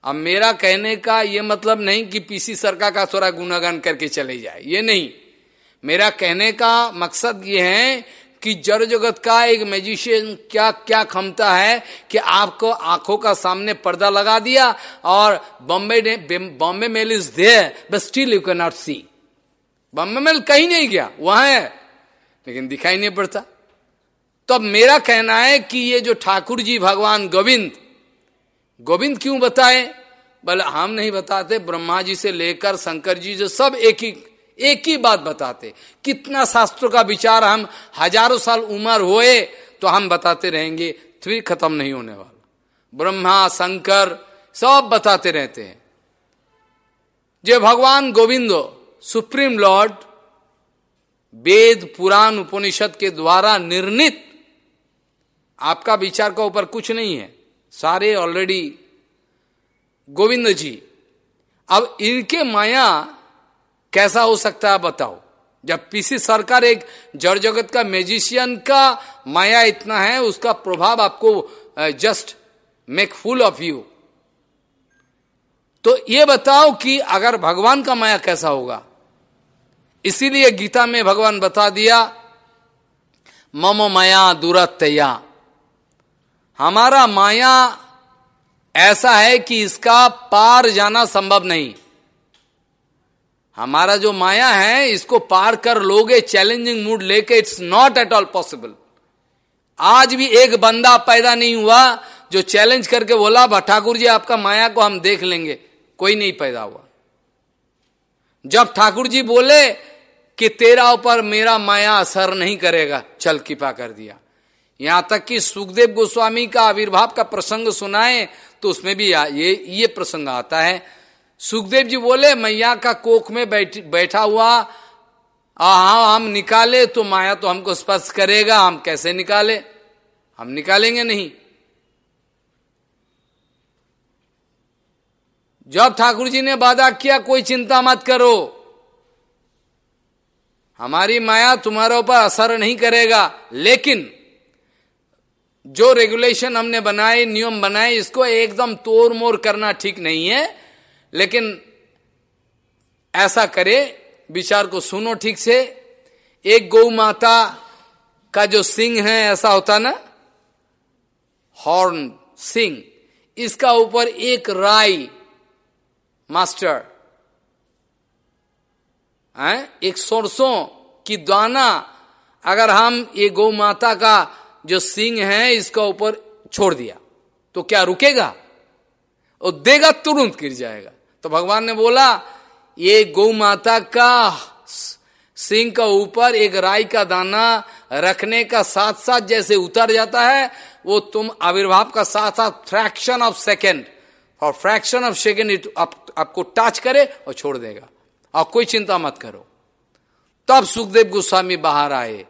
अब मेरा कहने का ये मतलब नहीं कि पीसी सरकार का थोड़ा गुनागान करके चले जाए, ये नहीं। मेरा कहने का मकसद ये है कि जड़ जगत का एक मैजिशियन क्या क्या क्षमता है कि आपको आँखों का सामने पर्दा लगा दिया और Bombay Bombay mail is there but still you can not see. Bombay mail कहीं नहीं गया, वहाँ है, लेकिन दिखाई नहीं पड़ता। तो अब मेरा कहना है कि ये जो ठाकुर जी भगवान गोविंद गोविंद क्यों बताए? बोले, हम नहीं बताते ब्रह्मा जी से लेकर शंकर जी जो सब एक ही एक ही बात बताते। कितना शास्त्रों का विचार हम हज़ारों साल उम्र हुए तो हम बताते रहेंगे, फिर खत्म नहीं होने वाला। ब्रह्मा, शंकर, सब बताते रहते हैं। जो भगवान गोविंदो, सुप्रीम लॉर्ड, वेद पुराण उपनिषद के द्वारा निर्णित आपका विचार का ऊपर कुछ नहीं है। सारे ऑलरेडी गोविंद जी, अब इनके माया कैसा हो सकता है बताओ। जब पीसी सरकार एक जड़ जगत का मैजिशियन का माया इतना है, उसका प्रभाव आपको just make full of you तो ये बताओ कि अगर भगवान का माया कैसा होगा? इसीलिए गीता में भगवान बता दिया, मम माया दूरतया। हमारा माया ऐसा है कि इसका पार जाना संभव नहीं। हमारा जो माया है, इसको पार कर लोगे चैलेंजिंग मूड लेके it's not at all possible आज भी एक बंदा पैदा नहीं हुआ, जो चैलेंज करके बोला ठाकुर जी, आपका माया को हम देख लेंगे। कोई नहीं पैदा हुआ। जब ठाकुर जी बोले कि तेरा ऊपर मेरा माया असर नहीं करेगा, चल कृपा कर दिया। यहाँ तक कि सुखदेव गोस्वामी का आविर्भाव का प्रसंग सुनाए तो उसमें भी ये ये प्रसंग आता है। सुखदेव जी बोले, मैया का कोख में बैठ बैठा हुआ हाँ हम निकाले तो माया तो हमको स्पर्श करेगा, हम कैसे निकाले? हम निकालेंगे नहीं। जब ठाकुर जी ने वादा किया, कोई चिंता मत करो, हमारी माया तुम्हारे ऊपर असर नहीं करेगा, लेकिन जो रेगुलेशन हमने बनाए, नियम बनाए, इसको एकदम तोड़ मोड़ करना ठीक नहीं है। लेकिन ऐसा करे, विचार को सुनो ठीक से। एक गौ माता का जो सिंह है, ऐसा होता ना, हॉर्न सिंह, इसका ऊपर एक राय, मास्टर, है, एक सरसों की दाना, अगर हम ये गौ माता का जो सिंह है इसका ऊपर छोड़ दिया। तो क्या रुकेगा? और देगा तुरंत गिर जाएगा। तो भगवान ने बोला, ये गौ माता का सिंह का ऊपर एक राई का दाना रखने का साथ साथ जैसे उतर जाता है, वो तुम आविर्भाव का साथ साथ फ्रैक्शन ऑफ़ सेकेंड और फ्रैक्शन ऑफ़ सेकेंड इट आपको टच करे और छोड़ देगा। और कोई चिंता मत करो। तब सुखदेव गोस्वामी बाहर आए।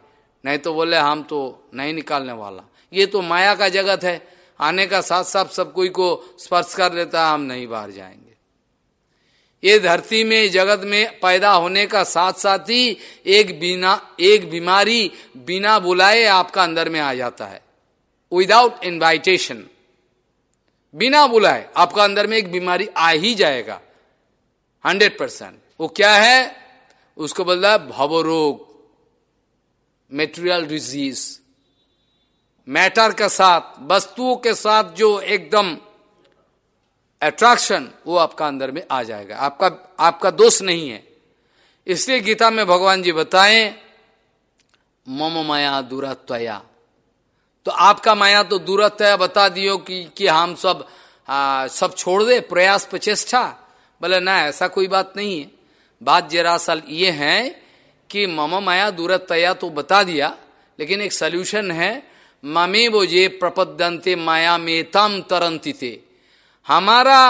नहीं तो बोले, हम तो नहीं निकालने वाला। ये तो माया का जगत है। आने का साथ साथ सब कोई को स्पर्श कर लेता हम नहीं बाहर जाएँगे। ये धरती में, जगत में पैदा होने का साथ साथ ही एक बिना, एक बीमारी बिना बुलाए आपका अंदर में आ जाता है। विदाउट इन्वाइटेशन बिना बुलाए आपका अंदर में एक बीमारी आ ही जाएगा। हंड्रेड परसेंट वो क्या है? उसको बोलता है, भवरोग। मेटेरियल डिज़ीज़ मैटर के साथ वस्तुओं के साथ जो एकदम अट्रैक्शन वो आपका अंदर में आ जाएगा। आपका आपका दोष नहीं है। इसलिए गीता में भगवान जी बताएँ मम माया दुरात्वया। तो आपका माया तो दूरत है बता दियो कि कि हम सब आ, सब छोड़ दे प्रयास प्रचेष्टा बोले ना ऐसा कोई बात नहीं है। बात जरा सल ये है कि मम माया दूरत तया तो बता दिया, लेकिन एक सोल्यूशन है, ममे वो जे प्रपदंते माया में तम तरंती हमारा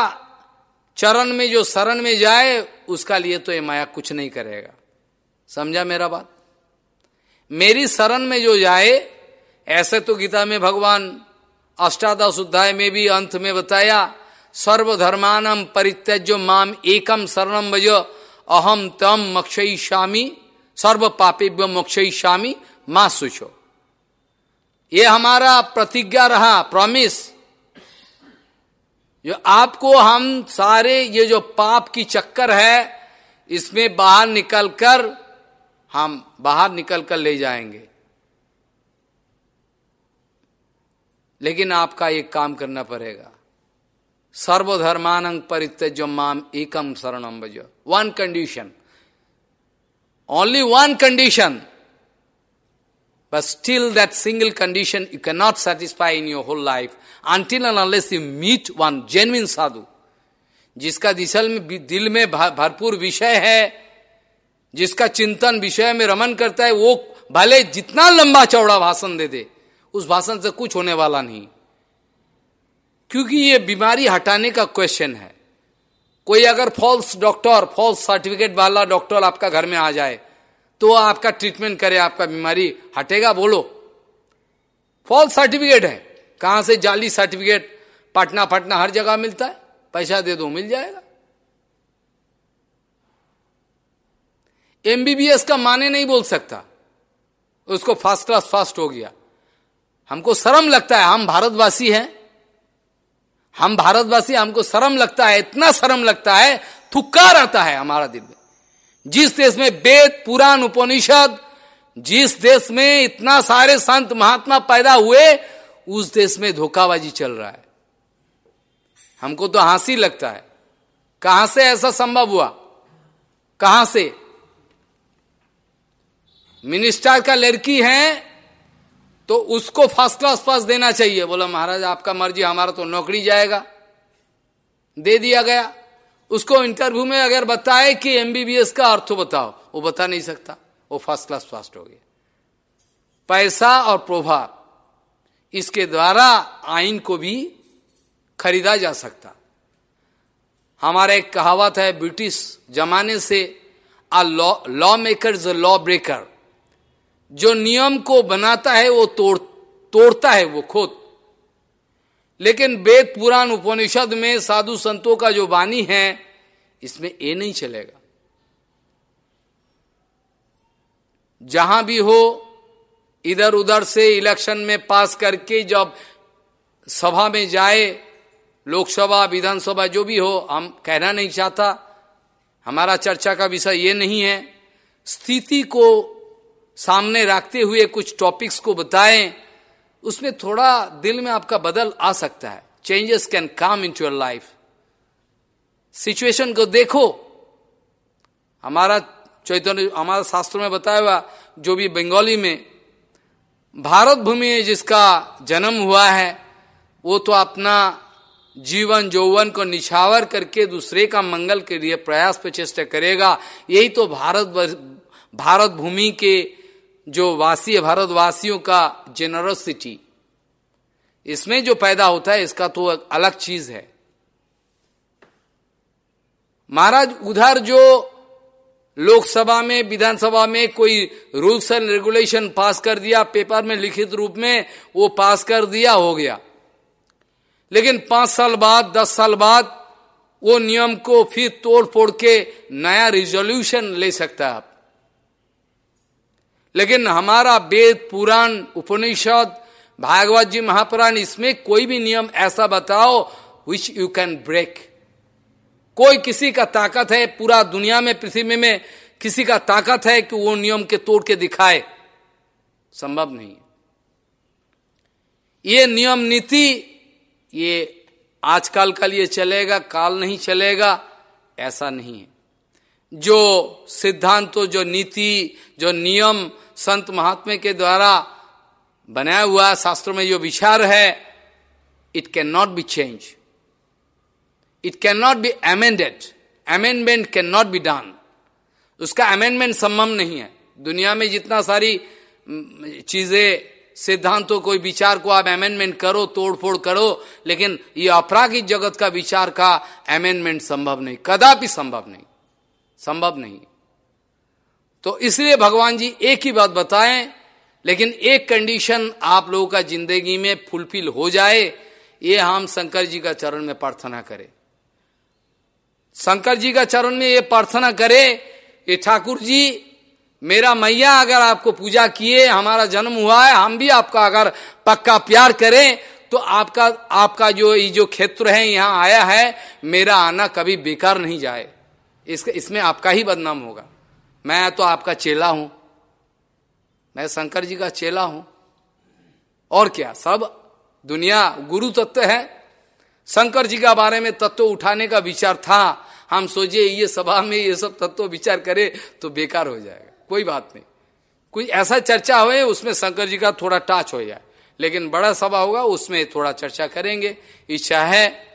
चरण में जो शरण में जाए, उसका लिए तो ये माया कुछ नहीं करेगा। समझा मेरा बात? मेरी शरण में जो जाए, ऐसे तो गीता में भगवान अष्टादश अध्याय में भी अंत में बताया, सर्वधर्मानम परित्यज्य माम एकम शरणम भज अहम तम मक्षयी शामी सर्व पापेभ्य मोक्षयी शामी माँ सुचो ये हमारा प्रतिज्ञा रहा प्रॉमिस जो आपको हम सारे ये जो पाप की चक्कर है, इसमें बाहर निकलकर हम बाहर निकलकर ले जाएँगे। लेकिन आपका एक काम करना पड़ेगा। सर्वधर्मानंग परित्यज माम एकम शरणम भज one condition only one condition But still that single condition you cannot satisfy in your whole life until and unless you meet one genuine sadhu. जिसका दिशल में दिल में भरपूर विषय है जिसका चिंतन विषय में रमन करता है वो भले जितना लंबा चौड़ा भाषण दे दे उस भाषण से कुछ होने वाला नहीं क्योंकि ये बीमारी हटाने का क्वेश्चन है कोई अगर फॉल्स डॉक्टर फॉल्स सर्टिफिकेट वाला डॉक्टर आपका घर में आ जाए तो आपका ट्रीटमेंट करे, आपका बीमारी हटेगा, बोलो। फॉल्स सर्टिफिकेट है। कहाँ से जाली सर्टिफिकेट पटना पटना हर जगह मिलता है। पैसा दे दो, मिल जाएगा। एमबीबीएस का माने नहीं बोल सकता। उसको फ़र्स्ट क्लास फ़र्स्ट हो गया। हमको शर्म लगता है, हम भारतवासी हैं। हम भारतवासी, हमको शर्म लगता है, इतना शर्म लगता है थुक्का रहता है हमारा दिल में। जिस देश में वेद, पुराण, उपनिषद, जिस देश में इतना सारे संत महात्मा पैदा हुए, उस देश में धोखाबाजी चल रहा है। हमको तो हँसी लगता है। कहाँ से ऐसा संभव हुआ? कहाँ से? मिनिस्टर का लड़की है तो उसको फ़र्स्ट क्लास पास देना चाहिए। बोला, महाराज, आपका मर्ज़ी, हमारा तो नौकरी जाएगा। दे दिया गया। उसको इंटरव्यू में अगर बताए कि एमबीबीएस का अर्थ बताओ, वो बता नहीं सकता। वो फ़र्स्ट क्लास फास्ट हो गया। पैसा और प्रभाव इसके द्वारा आइन को भी खरीदा जा सकता। हमारा एक कहावत है, ब्रिटिश जमाने से आ law law maker law breaker जो नियम को बनाता है, वो तोड़, तोड़ता है वो खुद। लेकिन वेद पुराण उपनिषद में साधु संतों का जो वाणी है, इसमें ये नहीं चलेगा। जहाँ भी हो इधर उधर से इलेक्शन में पास करके जब सभा में जाए, लोकसभा, विधानसभा, जो भी हो, हम कहना नहीं चाहता। हमारा चर्चा का विषय ये नहीं है। स्थिति को सामने रखते हुए कुछ टॉपिक्स को बताएँ, उसमें थोड़ा दिल में आपका बदल आ सकता है। Changes can come in your life situation को देखो। हमारा चैतन्य, हमारा शास्त्र में बताया हुआ, जो भी बंगाली में भारत भूमि में जिसका जन्म हुआ है, वो तो अपना जीवन जौवन को निछावर करके दूसरे का मंगल के लिए प्रयास प्रचेष्टा करेगा। यही तो भारत भारत भूमि के जो वासी भारतवासियों का जेनरसिटी इसमें जो पैदा होता है, इसका तो अलग चीज़ है। महाराज, उधर जो लोकसभा में, विधानसभा में कोई रूल्स एंड रेगुलेशन पास कर दिया पेपर में लिखित रूप में, वो पास कर दिया, हो गया। लेकिन पाँच साल बाद, दस साल बाद, वो नियम को फिर तोड़ फोड़ के नया रिजोल्यूशन ले सकता है लेकिन हमारा वेद, पुराण, उपनिषद, भागवत जी, महापुराण, इसमें कोई भी नियम ऐसा बताओ विच यू कैन ब्रेक कोई किसी का ताकत है, पूरा दुनिया में, पृथ्वी में किसी का ताकत है कि वो नियम के तोड़ के दिखाए। संभव नहीं ये नियम नीति, ये आजकल का लिए चलेगा, काल नहीं चलेगा, ऐसा नहीं है। जो सिद्धांतों, जो नीति, जो नियम संत महात्मे के द्वारा बनाया हुआ शास्त्रों में जो विचार है it can not be change it can not be amended amendment can not be done उसका अमेंडमेंट संभव नहीं है। दुनिया में जितना सारी चीज़ें, सिद्धांतों कोई विचार को आप अमेंडमेंट करो, तोड़फोड़ करो, लेकिन ये अपरागिक जगत का विचार का अमेंडमेंट संभव नहीं। कदापि संभव नहीं। संभव नहीं। तो इसलिए भगवान जी एक ही बात बताएँ, लेकिन एक कंडीशन आप लोगों का ज़िंदगी में फुलफिल हो जाए, ये हम शंकर जी का चरण में प्रार्थना करें। शंकर जी का चरण में ये प्रार्थना करे ये ठाकुर जी, मेरा मैया अगर आपको पूजा किए, हमारा जन्म हुआ है, हम भी आपका अगर पक्का प्यार करें तो आपका आपका जो, ये जो क्षेत्र है, यहाँ आया है, मेरा आना कभी बेकार नहीं जाए। इसके इसमें आपका ही बदनाम होगा। मैं तो आपका चेला हूँ। मैं शंकर जी का चेला हूँ। और क्या? सब दुनिया गुरु तत्व है। शंकर जी का बारे में तत्व उठाने का विचार था। हम सोचे ये सभा में ये सब तत्व विचार करे तो बेकार हो जाएगा। कोई बात नहीं। कोई ऐसा चर्चा हो उसमें शंकर जी का थोड़ा टच हो जाए। लेकिन बड़ा सभा होगा, उसमें थोड़ा चर्चा करेंगे। इच्छा है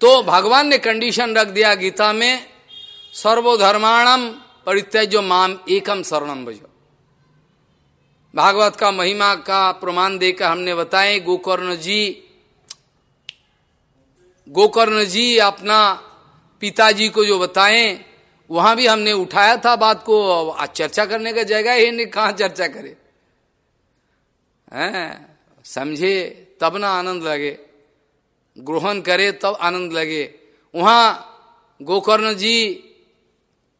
तो भगवान ने कंडीशन रख दिया गीता में सर्वधर्माणम परित्यजो माम एकम शरणम बजो भागवत का महिमा का प्रमाण देकर हमने बताए, गोकर्ण जी गोकर्ण जी अपना पिताजी को जो बताएँ, वहाँ भी हमने उठाया था बात को आज चर्चा करने का जगह ही नहीं, कहा चर्चा करे? हैं? समझे? तब ना आनंद लगे। ग्रहण करे तब आनंद लगे। वहाँ गोकर्ण जी,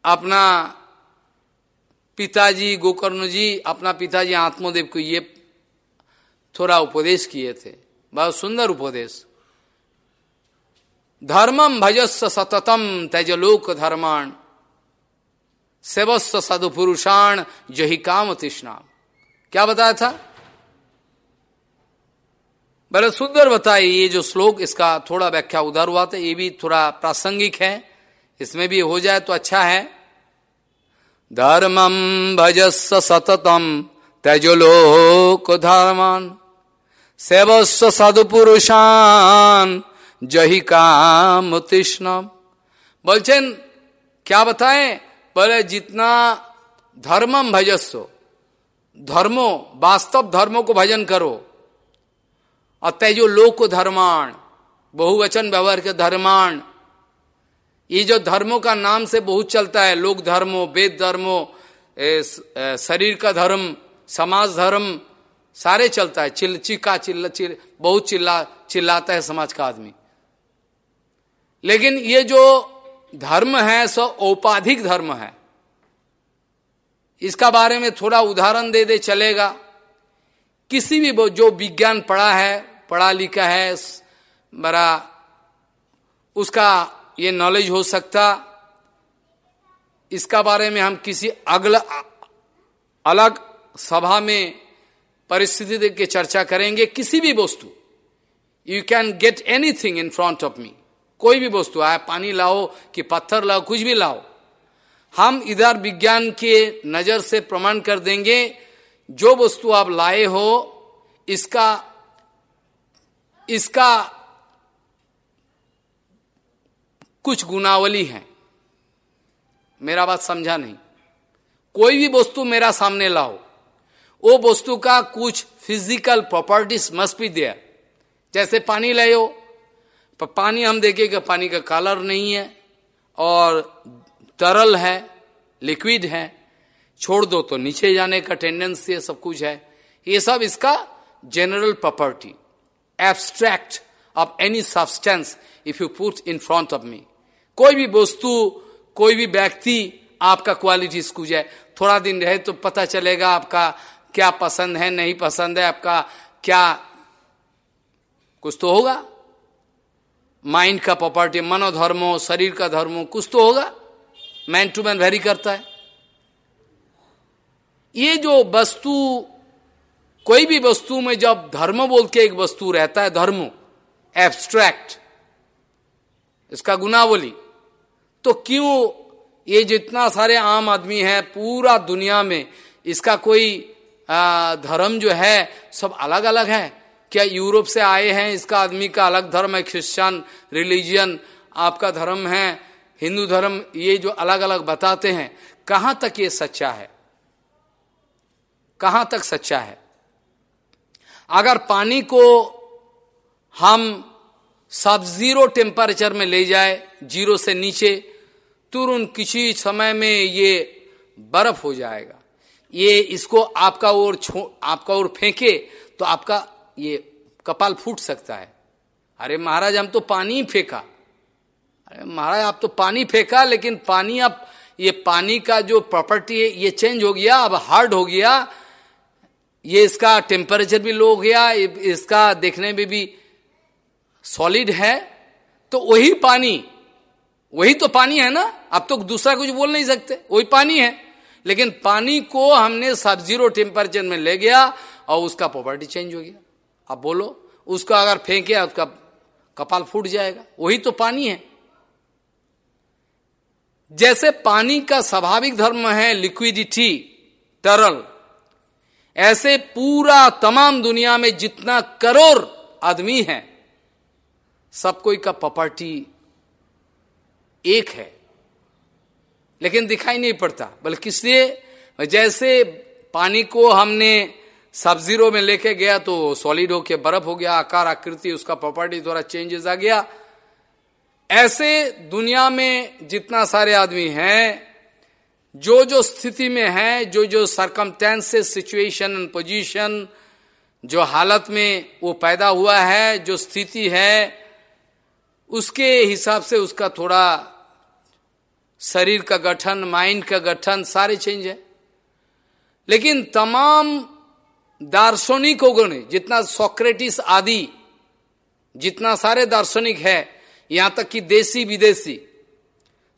अपना पिताजी, गोकर्ण जी, अपना पिताजी आत्मदेव को ये थोड़ा उपदेश किए थे। बहुत सुंदर उपदेश। धर्मम भजस्व सततम तेजलोक धर्माण सेवस्व सदपुरुषाण, जही काम तृष्णा क्या बताया था? बड़े सुंदर बताए ये जो श्लोक, इसका थोड़ा व्याख्या उधर हुआ था ये भी थोड़ा प्रासंगिक है। इसमें भी हो जाए तो अच्छा है। धर्मम भजस्व सततम तेजलोक धर्मान। सेवस्व सदपुरुषान जही काम तृष्णम। बोलचेन, क्या बताएँ? बोले, जितना धर्मम भजस्व धर्मो, वास्तव धर्मों को भजन करो। और तेजो लोक धर्माण, बहुवचन व्यवहार के धर्माण। ये जो धर्मों का नाम से बहुत चलता है, लोक धर्मो, वेद धर्मो शरीर का धर्म, समाज धर्म, सारे चलता है। चिल, चिका चिल्ला चिल, बहुत चिल्ला, चिल्लाता है समाज का आदमी। लेकिन ये जो धर्म है, सो औपाधिक धर्म है। इसका बारे में थोड़ा उदाहरण दे दे चलेगा। किसी भी जो विज्ञान पढ़ा है पढ़ा लिखा है, बड़ा उसका ये नॉलेज हो सकता। इसका बारे में हम किसी अगला, अलग सभा में परिस्थिति देख के चर्चा करेंगे। किसी भी वस्तु you can get anything in front of me कोई भी वस्तु आए पानी लाओ कि पत्थर लाओ, कुछ भी लाओ। हम इधर विज्ञान के नज़र से प्रमाण कर देंगे, जो वस्तु आप लाए हो, इसका इसका कुछ गुनावली है। मेरा बात समझा नहीं। कोई भी वस्तु मेरा सामने लाओ, वो वस्तु का कुछ फ़िज़िकल प्रॉपर्टीज़ मस्ट भी दिया जैसे पानी ले पर पानी हम देखें कि पानी का कलर नहीं है और तरल है लिक्विड है, छोड़ दो तो नीचे जाने का टेंडेंसी है, सब कुछ है। ये सब इसका general property abstract of any substance if you put in front of me कोई भी वस्तु, कोई भी व्यक्ति आपका क्वालिटी स्कूज है थोड़ा दिन रहे तो पता चलेगा आपका क्या पसंद है, नहीं पसंद है, आपका क्या कुछ तो होगा। माइंड का प्रॉपर्टी मनोधर्मो, शरीर का धर्मो, कुछ तो होगा। मैन टू मैन वेरी करता है। ये जो वस्तु कोई भी वस्तु में जब धर्म बोल के एक वस्तु रहता है, धर्म एब्स्ट्रैक्ट इसका गुनावली तो क्यों ये जितना सारे आम आदमी है पूरा दुनिया में इसका कोई धर्म जो है, सब अलग अलग है? क्या यूरोप से आए हैं इसका आदमी का अलग धर्म है क्रिश्चियन रिलीजियन, आपका धर्म है, हिंदू धर्म, ये जो अलग अलग बताते हैं, कहाँ तक ये सच्चा है? कहाँ तक सच्चा है? अगर पानी को हम सब ज़ीरो टेम्परेचर में ले जाए, ज़ीरो से नीचे, तुरंत किसी समय में ये बर्फ़ हो जाएगा। ये इसको आपका ओर छो, आपका ओर फेंके तो आपका ये कपाल फूट सकता है। अरे महाराज, हम तो पानी ही फेंका। अरे महाराज, आप तो पानी फेंका, लेकिन पानी अब ये पानी का जो प्रॉपर्टी है, ये चेंज हो गया, अब हार्ड हो गया ये इसका टेम्परेचर भी लो गया इसका देखने में भी सॉलिड है। तो वही पानी, वही तो पानी है ना? अब तो दूसरा कुछ बोल नहीं सकते, वही पानी है। लेकिन पानी को हमने सब ज़ीरो टेम्परेचर में ले गया और उसका प्रॉपर्टी चेंज हो गया। अब बोलो, उसको अगर फेंके, उसका कपाल फूट जाएगा। वही तो पानी है। जैसे पानी का स्वाभाविक धर्म है लिक्विडिटी तरल। ऐसे पूरा तमाम दुनिया में जितना करोड़ आदमी है, सब कोई का प्रॉपर्टी एक है। लेकिन दिखाई नहीं पड़ता, बल्कि इसलिए जैसे पानी को हमने सब ज़ीरो में लेके गया तो सॉलिड होके बर्फ़ हो गया, आकार, आकृति, उसका प्रॉपर्टी थोड़ा चेंजेस आ गया। ऐसे दुनिया में जितना सारे आदमी हैं जो जो स्थिति में है, जो जो सरकमटेंसेस सिचुएशन एंड पोजीशन जो हालत में वो पैदा हुआ है, जो स्थिति है, उसके हिसाब से उसका थोड़ा शरीर का गठन माइंड का गठन सारे चेंज है। लेकिन तमाम दार्शनिकों ने, जितना सोक्रेटिस आदि, जितना सारे दार्शनिक है, यहाँ तक कि देसी विदेशी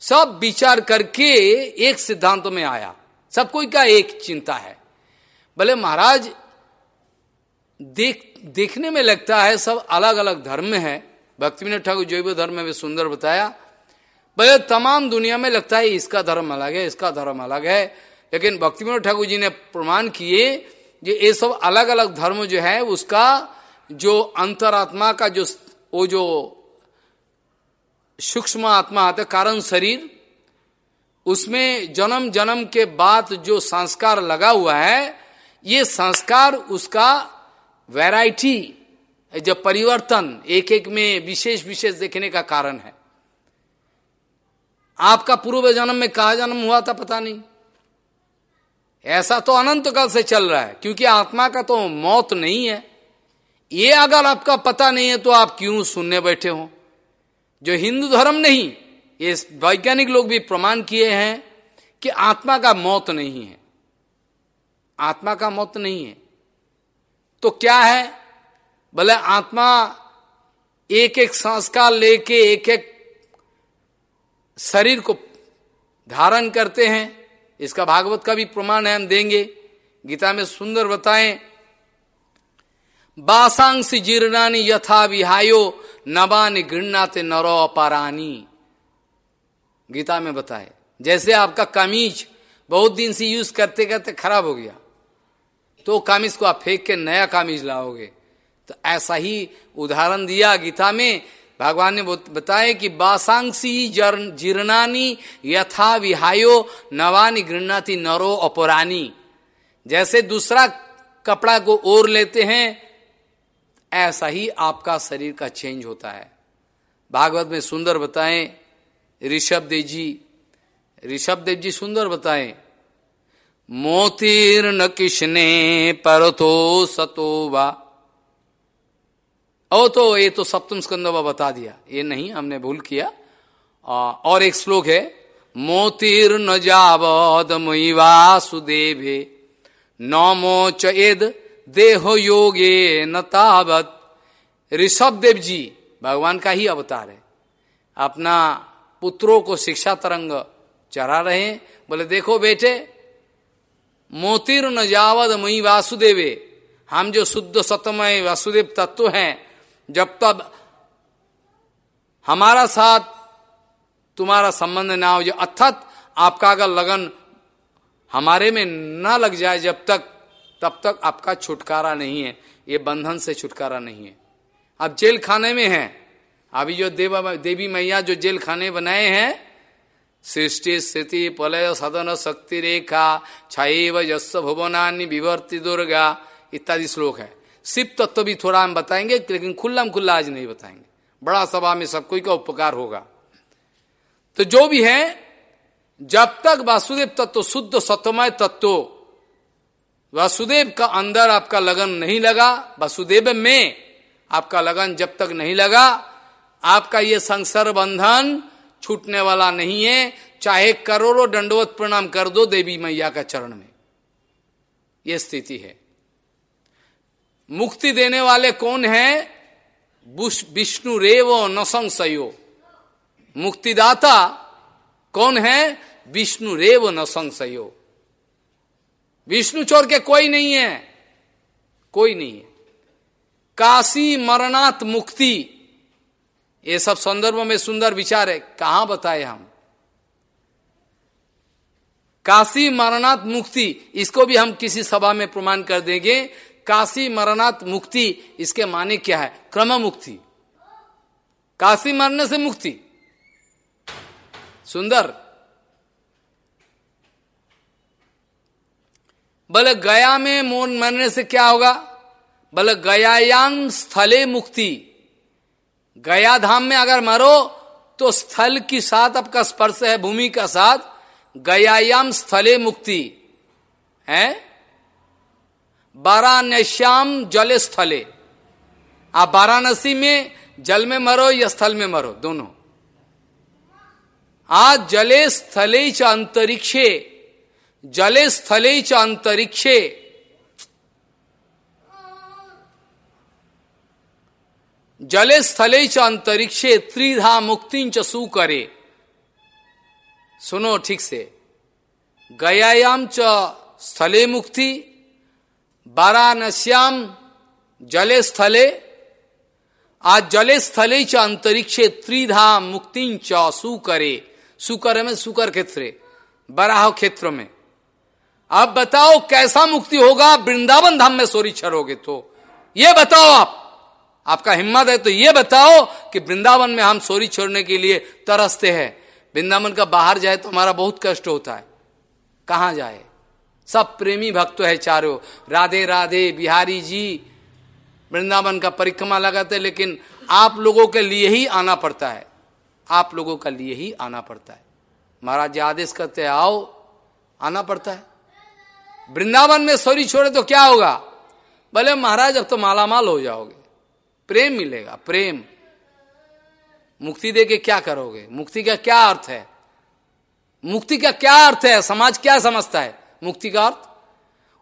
सब विचार करके एक सिद्धांत में आया। सब कोई का एक चिंता है। भले महाराज, देख, देखने में लगता है सब अलग अलग धर्म है। भक्ति विनोद ठाकुर जैव धर्म में भी सुंदर बताया। भले तमाम दुनिया में लगता है इसका धर्म अलग है, इसका धर्म अलग है। लेकिन भक्ति विनोद ठाकुर जी ने प्रमाण किए ये सब अलग अलग धर्म जो है, उसका जो अंतरात्मा का जो वो जो सूक्ष्म आत्मा आते कारण शरीर, उसमें जन्म जन्म के बाद जो संस्कार लगा हुआ है, ये संस्कार उसका वैरायटी जो परिवर्तन एक एक में विशेष विशेष देखने का कारण है। आपका पूर्व जन्म में कहा जन्म हुआ था पता नहीं। ऐसा तो अनंत काल से चल रहा है, क्योंकि आत्मा का तो मौत नहीं है। ये अगर आपका पता नहीं है तो आप क्यों सुनने बैठे हो? जो हिंदू धर्म नहीं, ये वैज्ञानिक लोग भी प्रमाण किए हैं कि आत्मा का मौत नहीं है। आत्मा का मौत नहीं है। तो क्या है? भले आत्मा एक एक संस्कार लेके एक एक शरीर को धारण करते हैं, इसका भागवत का भी प्रमाण है, हम देंगे। गीता में सुंदर बताएँ बासांश जीर्णानी यथा विहायो नबानी घृणाते नरो अपरानी गीता में बताए, जैसे आपका कमीज बहुत दिन से यूज़ करते करते खराब हो गया तो कामिज को आप फेंक के नया कामिज लाओगे। तो ऐसा ही उदाहरण दिया गीता में, भगवान ने बताया कि बासांसी जीर्णानी यथा विहायो नवानी गृहणाती नरो अपरानी। जैसे दूसरा कपड़ा को ओर लेते हैं ऐसा ही आपका शरीर का चेंज होता है। भागवत में सुंदर बताएँ, ऋषभ देव जी, ऋषभ देव जी सुंदर बताएँ, मोतीर्ण किशने परतो सतो वा ओ तो ये तो सप्तम स्कंद बता दिया। ये नहीं, हमने भूल किया। और एक श्लोक है, मोतीर्ण जावद मुई वासुदेवे नौमो चेद देहो योगे न तावत। ऋषभ देव जी भगवान का ही अवतार है। अपना पुत्रों को शिक्षा तरंग चढ़ा रहे हैं। बोले, देखो बेटे, मोतिर न जावद मई वासुदेवे। हम जो शुद्ध सतमय वासुदेव तत्व हैं, जब तब हमारा साथ तुम्हारा संबंध ना हो जाए अर्थात आपका अगर लगन हमारे में ना लग जाए जब तक तब तक आपका छुटकारा नहीं है। ये बंधन से छुटकारा नहीं है। अब जेल खाने में है। अभी जो देवा देवी मैया जो जेल खाने बनाए हैं, सृष्टि स्थिति पलय सदन शक्ति रेखा छाइव यश भुवनानी विवर्ति दुर्गा, इत्यादि श्लोक है। शिव तत्व भी थोड़ा हम बताएँगे, लेकिन खुल्ला खुल्ला आज नहीं बताएँगे। बड़ा सभा में सब कोई का उपकार होगा। तो जो भी है, जब तक वासुदेव तत्व, शुद्ध सत्यमय तत्व वासुदेव का अंदर आपका लगन नहीं लगा, वासुदेव में आपका लगन जब तक नहीं लगा, आपका ये संसार बंधन छूटने वाला नहीं है। चाहे करोड़ों दंडवत प्रणाम कर दो देवी मैया का चरण में। यह स्थिति है। मुक्ति देने वाले कौन है? विष्णु, रेव न संशयो मुक्तिदाता कौन है? विष्णु, रेव न संशयो विष्णु छोड़ के कोई नहीं है। कोई नहीं है। काशी मरणात मुक्ति। ये सब संदर्भ में सुंदर विचार है। कहाँ बताए हम? काशी मरणात मुक्ति, इसको भी हम किसी सभा में प्रमाण कर देंगे। काशी मरणात मुक्ति, इसके माने क्या है? क्रम मुक्ति। काशी मरने से मुक्ति। सुंदर। बोले गया में मोन मरने से क्या होगा? बोले गयायाम स्थले मुक्ति। गया धाम में अगर मरो तो स्थल की साथ आपका स्पर्श है, भूमि का साथ गयायाम स्थले मुक्ति। है? वाराणस्याम जल स्थले। आप वाराणसी में जल में मरो या स्थल में मरो? दोनों। आज जले स्थले च अंतरिक्षे। जले स्थले च अंतरिक्षे। जले स्थले च अंतरिक्षे, त्रिधा मुक्ति च करे सुनो ठीक से। गयायाम च स्थले मुक्ति वाराणस्याम जले स्थले। आज जले स्थले च अंतरिक्षे, त्रिधा मुक्ति च सुकरे। सुकर में सुकर क्षेत्र बराह क्षेत्र में। अब बताओ कैसा मुक्ति होगा? वृंदावन धाम में सोरी छरोगे तो। ये बताओ आप। आपका हिम्मत है तो ये बताओ कि वृंदावन में हम सोरी छोड़ने के लिए तरसते हैं। वृंदावन का बाहर जाए तो हमारा बहुत कष्ट होता है। कहा जाए? सब प्रेमी भक्त है चारों। राधे राधे, बिहारी जी। वृंदावन का परिक्रमा लगाते, लेकिन आप लोगों के लिए ही आना पड़ता है। आप लोगों का लिए ही आना पड़ता है। महाराज जी आदेश करते आओ, आना पड़ता है। वृंदावन में सोरी छोड़े तो क्या होगा? बोले, महाराज, अब तो मालामाल हो जाओगे। प्रेम मिलेगा, प्रेम। मुक्ति दे के क्या करोगे? मुक्ति का क्या अर्थ है? मुक्ति का क्या अर्थ है? समाज क्या समझता है? मुक्ति का अर्थ?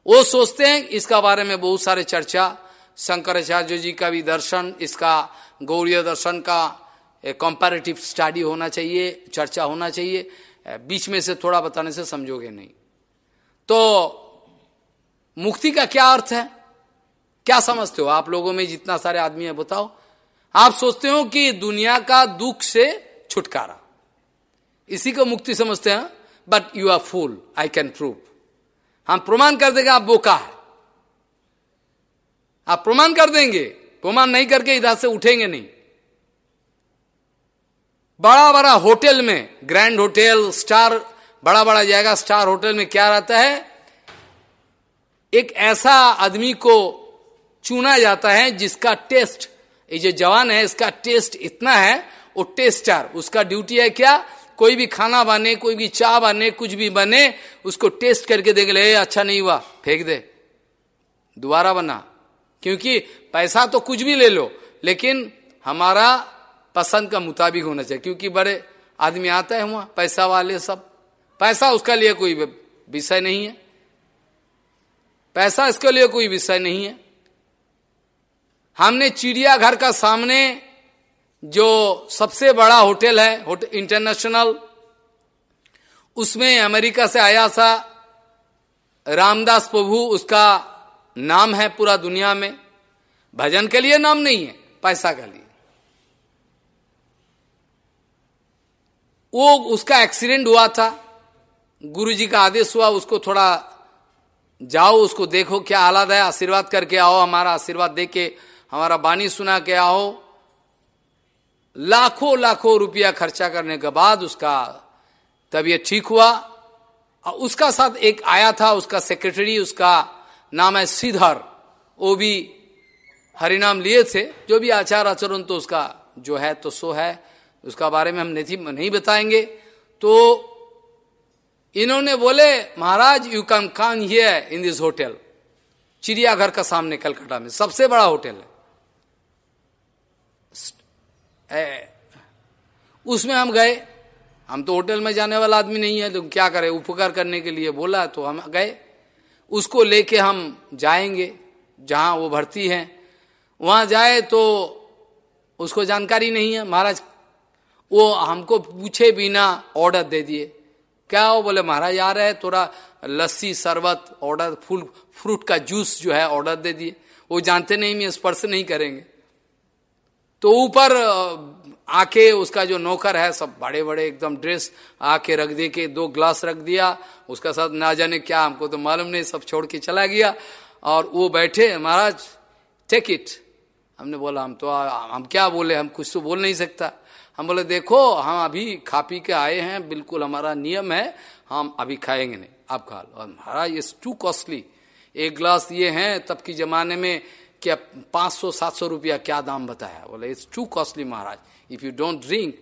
वो सोचते हैं, इसका बारे में बहुत सारे चर्चा। शंकराचार्य जी का भी दर्शन, इसका गौरी दर्शन का कंपैरेटिव स्टडी होना चाहिए, चर्चा होना चाहिए। बीच में से थोड़ा बताने से समझोगे नहीं। तो मुक्ति का क्या अर्थ है? क्या समझते हो आप लोगों में जितना सारे आदमी है, बताओ। आप सोचते हो कि दुनिया का दुख से छुटकारा। इसी को मुक्ति समझते हैं but you are fool I can prove हम प्रमाण कर देंगे, आप बोका है। आप प्रमाण कर देंगे, प्रमाण नहीं करके इधर से उठेंगे नहीं। बड़ा बड़ा होटल में ग्रैंड होटल स्टार बड़ा बड़ा जाएगा स्टार होटल में क्या रहता है? एक ऐसा आदमी को चुना जाता है जिसका टेस्ट, ये जो जवान है, इसका टेस्ट इतना है, वो टेस्टर उसका ड्यूटी है क्या? कोई भी खाना बने, कोई भी चाय बने, कुछ भी बने, उसको टेस्ट करके देख ले अच्छा नहीं हुआ, फेंक दे, दोबारा बना। क्योंकि पैसा तो कुछ भी ले लो, लेकिन हमारा पसंद का मुताबिक होना चाहिए, क्योंकि बड़े आदमी आता है वहाँ, पैसा वाले सब। पैसा उसका लिए कोई विषय नहीं है। पैसा इसके लिए कोई विषय नहीं है। हमने चिड़ियाघर का सामने जो सबसे बड़ा होटल है होटल इंटरनेशनल, उसमें अमेरिका से आया था रामदास प्रभु, उसका नाम है पूरा दुनिया में। भजन के लिए नाम नहीं है, पैसा के लिए। वो उसका एक्सीडेंट हुआ था, गुरुजी का आदेश हुआ, उसको थोड़ा जाओ उसको देखो क्या हालात है, आशीर्वाद करके आओ, हमारा आशीर्वाद दे के, हमारा बानी सुना के आओ। लाखों लाखों रुपया खर्चा करने के बाद उसका तबीयत ठीक हुआ। और उसका साथ एक आया था, उसका सेक्रेटरी उसका नाम है श्रीधर। वो भी हरिनाम लिए थे, जो भी आचार आचरण तो उसका जो है तो सो है, उसका बारे में हम नहीं नहीं बताएँगे। तो इन्होंने बोले, महाराज you can can here in this hotel चिड़ियाघर का सामने कलकत्ता में सबसे बड़ा होटल है। उसमें हम गए। हम तो होटल में जाने वाला आदमी नहीं है तो क्या करें? उपकार करने के लिए बोला तो हम गए। उसको लेके हम जाएँगे, जहाँ वो भर्ती है। वहाँ जाए तो उसको जानकारी नहीं है। महाराज, वो हमको पूछे बिना ऑर्डर दे दिए। क्या हो बोले, महाराज आ रहे हैं, थोड़ा लस्सी, शरबत ऑर्डर फुल फ्रूट का जूस जो है ऑर्डर दे दिए। वो जानते नहीं, मैं स्पर्श नहीं करेंगे। तो ऊपर आके उसका जो नौकर है, सब बड़े बड़े एकदम ड्रेस आके रख दे के, दो ग्लास रख दिया। उसका साथ ना जाने क्या, हमको तो मालूम नहीं, सब छोड़ के चला गया। और वो बैठे, महाराज टेक इट हमने बोला, हम तो हम क्या बोले, हम कुछ तो बोल नहीं सकता। हम बोले, देखो, हम अभी खा पी के आए हैं, बिल्कुल हमारा नियम है, हम अभी खाएँगे नहीं। आप खा लो। महाराज इज़ टू कॉस्टली एक ग्लास ये हैं, तब की जमाने में क्या पाँच सौ, सात सौ रुपया क्या दाम बताया? बोले इट्स टू कॉस्टली महाराज। इफ़ यू डोंट ड्रिंक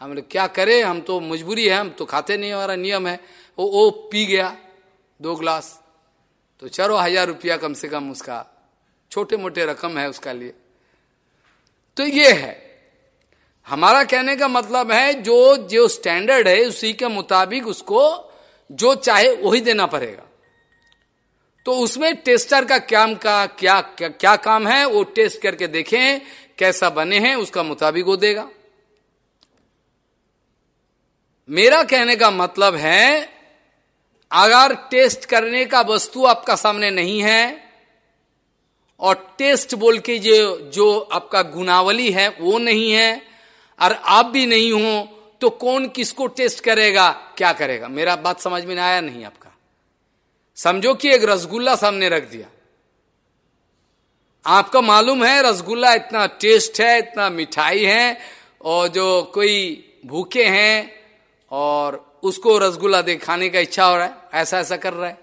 हम बोले, क्या करें? हम तो मजबूरी है, हम तो खाते नहीं, हमारा नियम है। वो वो पी गया, दो ग्लास। तो चलो हज़ार रुपया कम से कम उसका छोटे मोटे रकम है उसका लिए। तो ये है। हमारा कहने का मतलब है जो जो स्टैंडर्ड है उसी के मुताबिक उसको जो चाहे वही देना पड़ेगा। तो उसमें टेस्टर का क्या का क्या, क्या क्या काम है वो टेस्ट करके देखें कैसा बने हैं उसका मुताबिक वो देगा। मेरा कहने का मतलब है अगर टेस्ट करने का वस्तु आपका सामने नहीं है और टेस्ट बोल के जो जो आपका गुनावली है वो नहीं है और आप भी नहीं हो तो कौन किसको टेस्ट करेगा? क्या करेगा? मेरा बात समझ में आया नहीं आपका? समझो कि एक रसगुल्ला सामने रख दिया। आपका मालूम है रसगुल्ला इतना टेस्ट है, इतना मिठाई है और जो कोई भूखे हैं और उसको रसगुल्ला दे खाने का इच्छा हो रहा है, ऐसा ऐसा कर रहा है।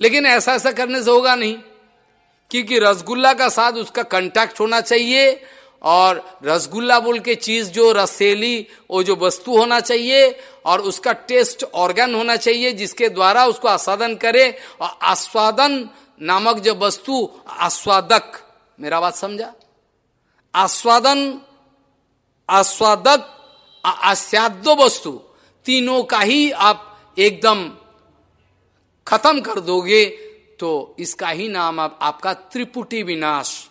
लेकिन ऐसा ऐसा करने से होगा नहीं, क्योंकि रसगुल्ला का साथ उसका कंटेक्ट होना चाहिए और रसगुल्ला बोल के चीज़ जो रसेली वो जो वस्तु होना चाहिए और उसका टेस्ट ऑर्गन होना चाहिए जिसके द्वारा उसको आस्वादन करे और आस्वादन नामक जो वस्तु आस्वादक मेरा बात समझा? आस्वादन आस्वादक आस्याद्य वस्तु तीनों का ही आप एकदम खत्म कर दोगे तो इसका ही नाम आप, आपका त्रिपुटी विनाश।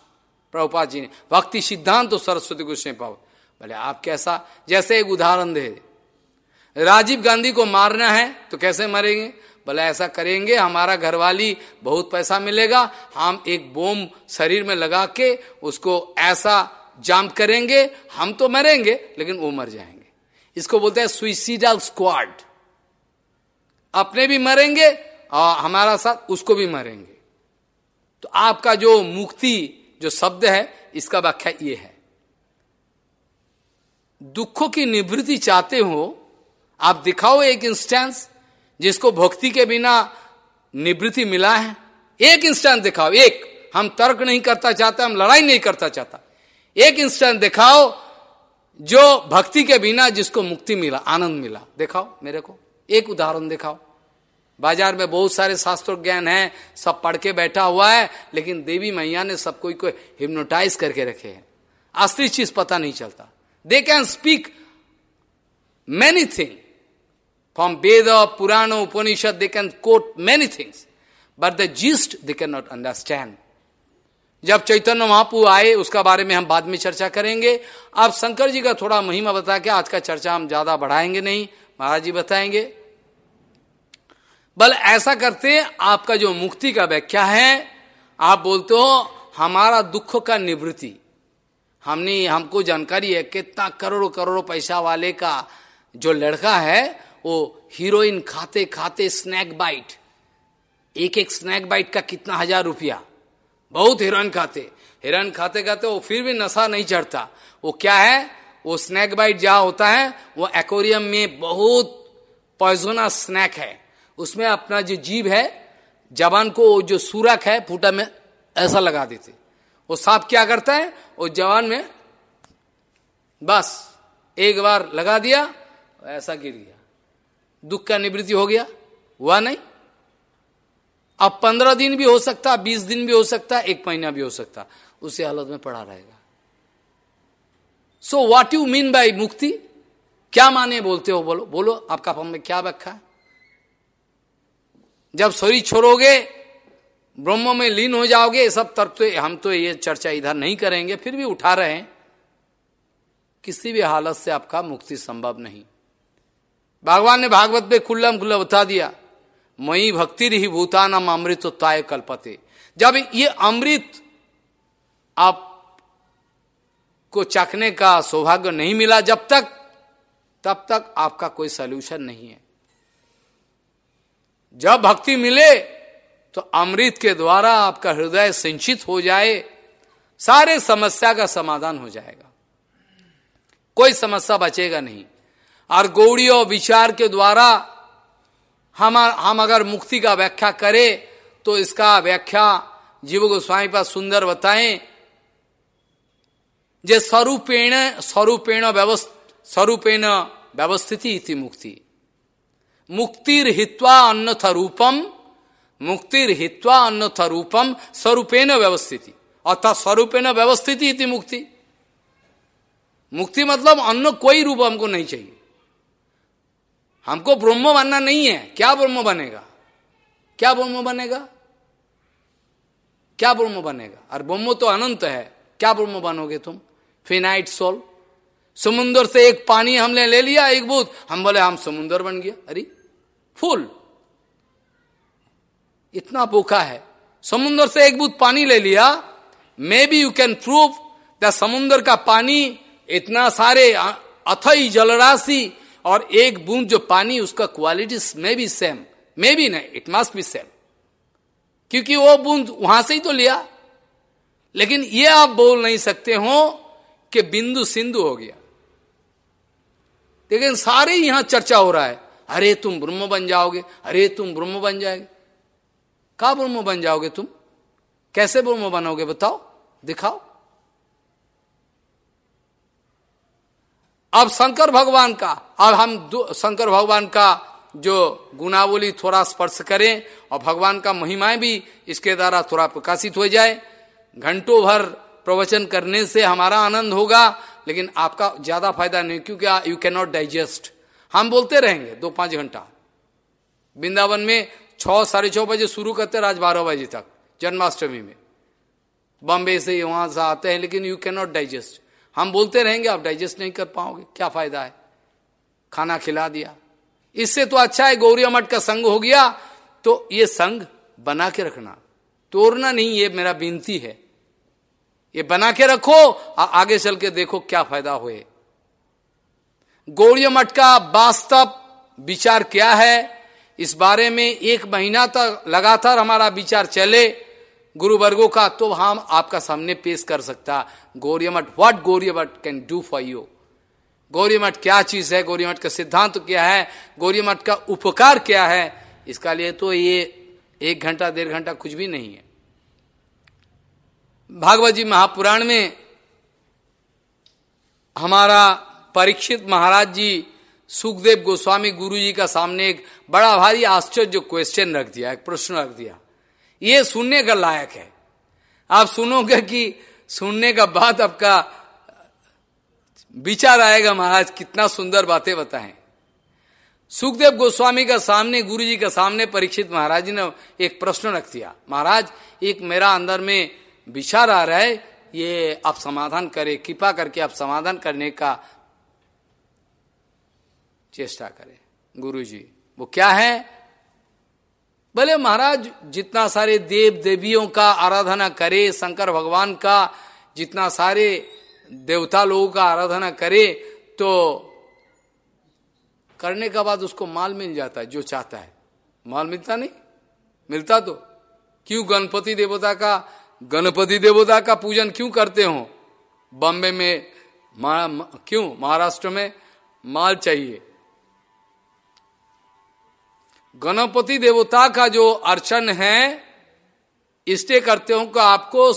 प्रभुपा जी ने, भक्ति सिद्धांत तो सरस्वती कृष्ण पाओ। बोले, आप कैसा, जैसे एक उदाहरण दे। राजीव गांधी को मारना है तो कैसे मरेंगे? बोले, ऐसा करेंगे, हमारा घरवाली बहुत पैसा मिलेगा, हम एक बोम शरीर में लगा के उसको ऐसा जाम करेंगे, हम तो मरेंगे, लेकिन वो मर जाएँगे। इसको बोलते हैं सुइसिडल स्क्वाड अपने भी मरेंगे और हमारा साथ उसको भी मरेंगे। तो आपका जो मुक्ति जो शब्द है, इसका व्याख्या ये है। दुखों की निवृत्ति चाहते हो, आप दिखाओ एक इंस्टेंस जिसको भक्ति के बिना निवृत्ति मिला है। एक इंस्टेंस दिखाओ, एक। हम तर्क नहीं करता चाहते, हम लड़ाई नहीं करता चाहता। एक इंस्टेंस दिखाओ जो भक्ति के बिना जिसको मुक्ति मिला, आनंद मिला। दिखाओ मेरे को, एक उदाहरण दिखाओ। बाज़ार में बहुत सारे शास्त्र ज्ञान है सब पढ़ के बैठा हुआ है लेकिन देवी मैया ने सब कोई को हिप्नोटाइज करके रखे हैं। असली चीज़ पता नहीं चलता। They can speak many thing From Veda, Upanishad they can quote many things but the the they can not understand जब चैतन्य महापू आए उसका बारे में हम बाद में चर्चा करेंगे। आप शंकर जी का थोड़ा महिमा बता के आज का चर्चा हम ज़्यादा बढ़ाएँगे नहीं। महाराज जी बताएँगे। बल ऐसा करते आपका जो मुक्ति का व्याख्या है, आप बोलते हो, हमारा दुख का निवृत्ति। हमने, हमको जानकारी है कितना करोड़ों करोड़ों पैसा वाले का जो लड़का है, वो हीरोइन खाते खाते स्नैक बाइट एक एक स्नैक बाइट का कितना हज़ार रुपया, बहुत हिरण खाते। हिरण खाते खाते वो फिर भी नशा नहीं चढ़ता। वो क्या है? वो स्नैक बाइट जहाँ होता है, वो एक्वेरियम में बहुत पॉइजोना स्नैक है। उसमें अपना जो जीव है जवान को जो सूरक है, फूटा में ऐसा लगा देते। वो सांप क्या करता है? वो जवान में बस एक बार लगा दिया, ऐसा गिर गया। दुख का निवृत्ति हो गया, हुआ नहीं। अब पंद्रह दिन भी हो सकता, बीस दिन भी हो सकता, एक महीना भी हो सकता, उसी हालत में पड़ा रहेगा। So what you mean by मुक्ति? क्या माने बोलते हो? बोलो बोलो, आपका पम में क्या रखा है जब शरीर छोड़ोगे, ब्रह्म में लीन हो जाओगे, ये सब तर्क तो हम तो ये चर्चा इधर नहीं करेंगे, फिर भी उठा रहे हैं। किसी भी हालत से आपका मुक्ति संभव नहीं। भगवान ने भागवत में खुल्लम खुल्ला बता दिया मई भक्ति रही भूतानम अमृत ताय कल्पते। जब ये अमृत आप को चखने का सौभाग्य नहीं मिला जब तक, तब तक आपका कोई सोल्यूशन नहीं है। जब भक्ति मिले तो अमृत के द्वारा आपका हृदय सिंचित हो जाए, सारे समस्या का समाधान हो जाएगा। कोई समस्या बचेगा नहीं। और गौड़ी और विचार के द्वारा हम हम अगर मुक्ति का व्याख्या करें तो इसका व्याख्या जीव गोस्वामी पास सुंदर बताएँ। जे स्वरूपेण स्वरूपेण व्यवस्थ, स्वरूपेण व्यवस्थिति इति मुक्ति। मुक्तिर हित्वा अन्यथ रूपम मुक्तिर हित्वा अन्यथ रूपम स्वरूपेण व्यवस्थिति। अर्थात स्वरूपेण व्यवस्थिति इति मुक्ति। मुक्ति मतलब अन्य कोई रूप हमको नहीं चाहिए। हमको ब्रह्म बनना नहीं है, क्या ब्रह्म बनेगा? क्या ब्रह्म बनेगा? क्या ब्रह्म बनेगा? और ब्रह्म तो अनंत है, क्या ब्रह्म बनोगे तुम? फिनाइट सोल समुन्द्र से एक पानी हमने ले लिया, एक बूथ हम बोले, हम समुन्द्र बन गया। अरे फुल। इतना भूखा है। समुन्द्र से एक बूथ पानी ले लिया। Maybe you can prove the का पानी इतना सारे अथई, जलराशि और एक बूंद जो पानी, उसका quality may be same may be नहीं इट मस्ट बी सेम क्योंकि वो बूंद वहाँ से ही तो लिया। लेकिन ये आप बोल नहीं सकते हो कि बिंदु सिंधु हो गया। लेकिन सारे यहाँ चर्चा हो रहा है। अरे तुम ब्रह्म बन जाओगे, अरे तुम ब्रह्म बन जाएगे का ब्रह्म बन जाओगे तुम? कैसे ब्रह्म बनोगे बताओ, दिखाओ। अब शंकर भगवान का, अब हम शंकर भगवान का जो गुनावली थोड़ा स्पर्श करें, और भगवान का महिमाएँ भी इसके द्वारा थोड़ा प्रकाशित हो जाए। घंटों भर प्रवचन करने से हमारा आनंद होगा, लेकिन आपका ज़्यादा फ़ायदा नहीं, क्योंकि यू कैन नॉट डाइजेस्ट हम बोलते रहेंगे, दो पाँच घंटा। वृंदावन में छ साढ़े छह बजे शुरू करते रात बारह बजे तक, जन्माष्टमी में। बॉम्बे से वहाँ से आते हैं, लेकिन यू कैन नॉट डाइजेस्ट हम बोलते रहेंगे, आप डाइजेस्ट नहीं कर पाओगे, क्या फ़ायदा है? खाना खिला दिया। इससे तो अच्छा है गौरिया मठ का संग हो गया तो ये संग बना के रखना। तोड़ना नहीं, ये मेरा बिनती है। ये बना के रखो आगे चल के देखो क्या फ़ायदा हुए। गौरिया मठ का वास्तव विचार क्या है? इस बारे में एक महीना तक लगातार हमारा विचार चले। गुरु वर्गो का तो हम आपका सामने पेश कर सकता। गौरी मठ व्हाट गौरी मठ can do for you Gauri मठ क्या चीज़ है? गौरी मठ का सिद्धांत तो क्या है? गौरी मठ का उपकार क्या है? इसका लिए तो ये एक घंटा, डेढ़ घंटा कुछ भी नहीं है। भागवत जी महापुराण में हमारा परीक्षित महाराज जी सुखदेव गोस्वामी गुरु जी का सामने एक बड़ा भारी आश्चर्य क्वेश्चन रख दिया, एक प्रश्न रख दिया। ये सुनने का लायक है। आप सुनोगे कि सुनने का बाद आपका विचार आएगा, महाराज, कितना सुंदर बातें बताएँ। सुखदेव गोस्वामी का सामने गुरु जी का सामने परीक्षित महाराज ने एक प्रश्न रख दिया। महाराज, एक मेरा अंदर में विचार आ रहा है, ये आप समाधान करें, कृपा करके आप समाधान करने का चेष्टा करें। गुरु जी वो क्या है? बोले महाराज जितना सारे देव देवियों का आराधना करे शंकर भगवान का जितना सारे देवता लोगों का आराधना करे तो करने के बाद उसको माल मिल जाता है जो चाहता है। माल मिलता नहीं? मिलता तो। क्यों गणपति देवता का गणपति देवता का पूजन क्यों करते हो? बॉम्बे में मा, क्यों? महाराष्ट्र में माल चाहिए। गणपति देवता का जो अर्चन है, इसलिए करते हो कि आपको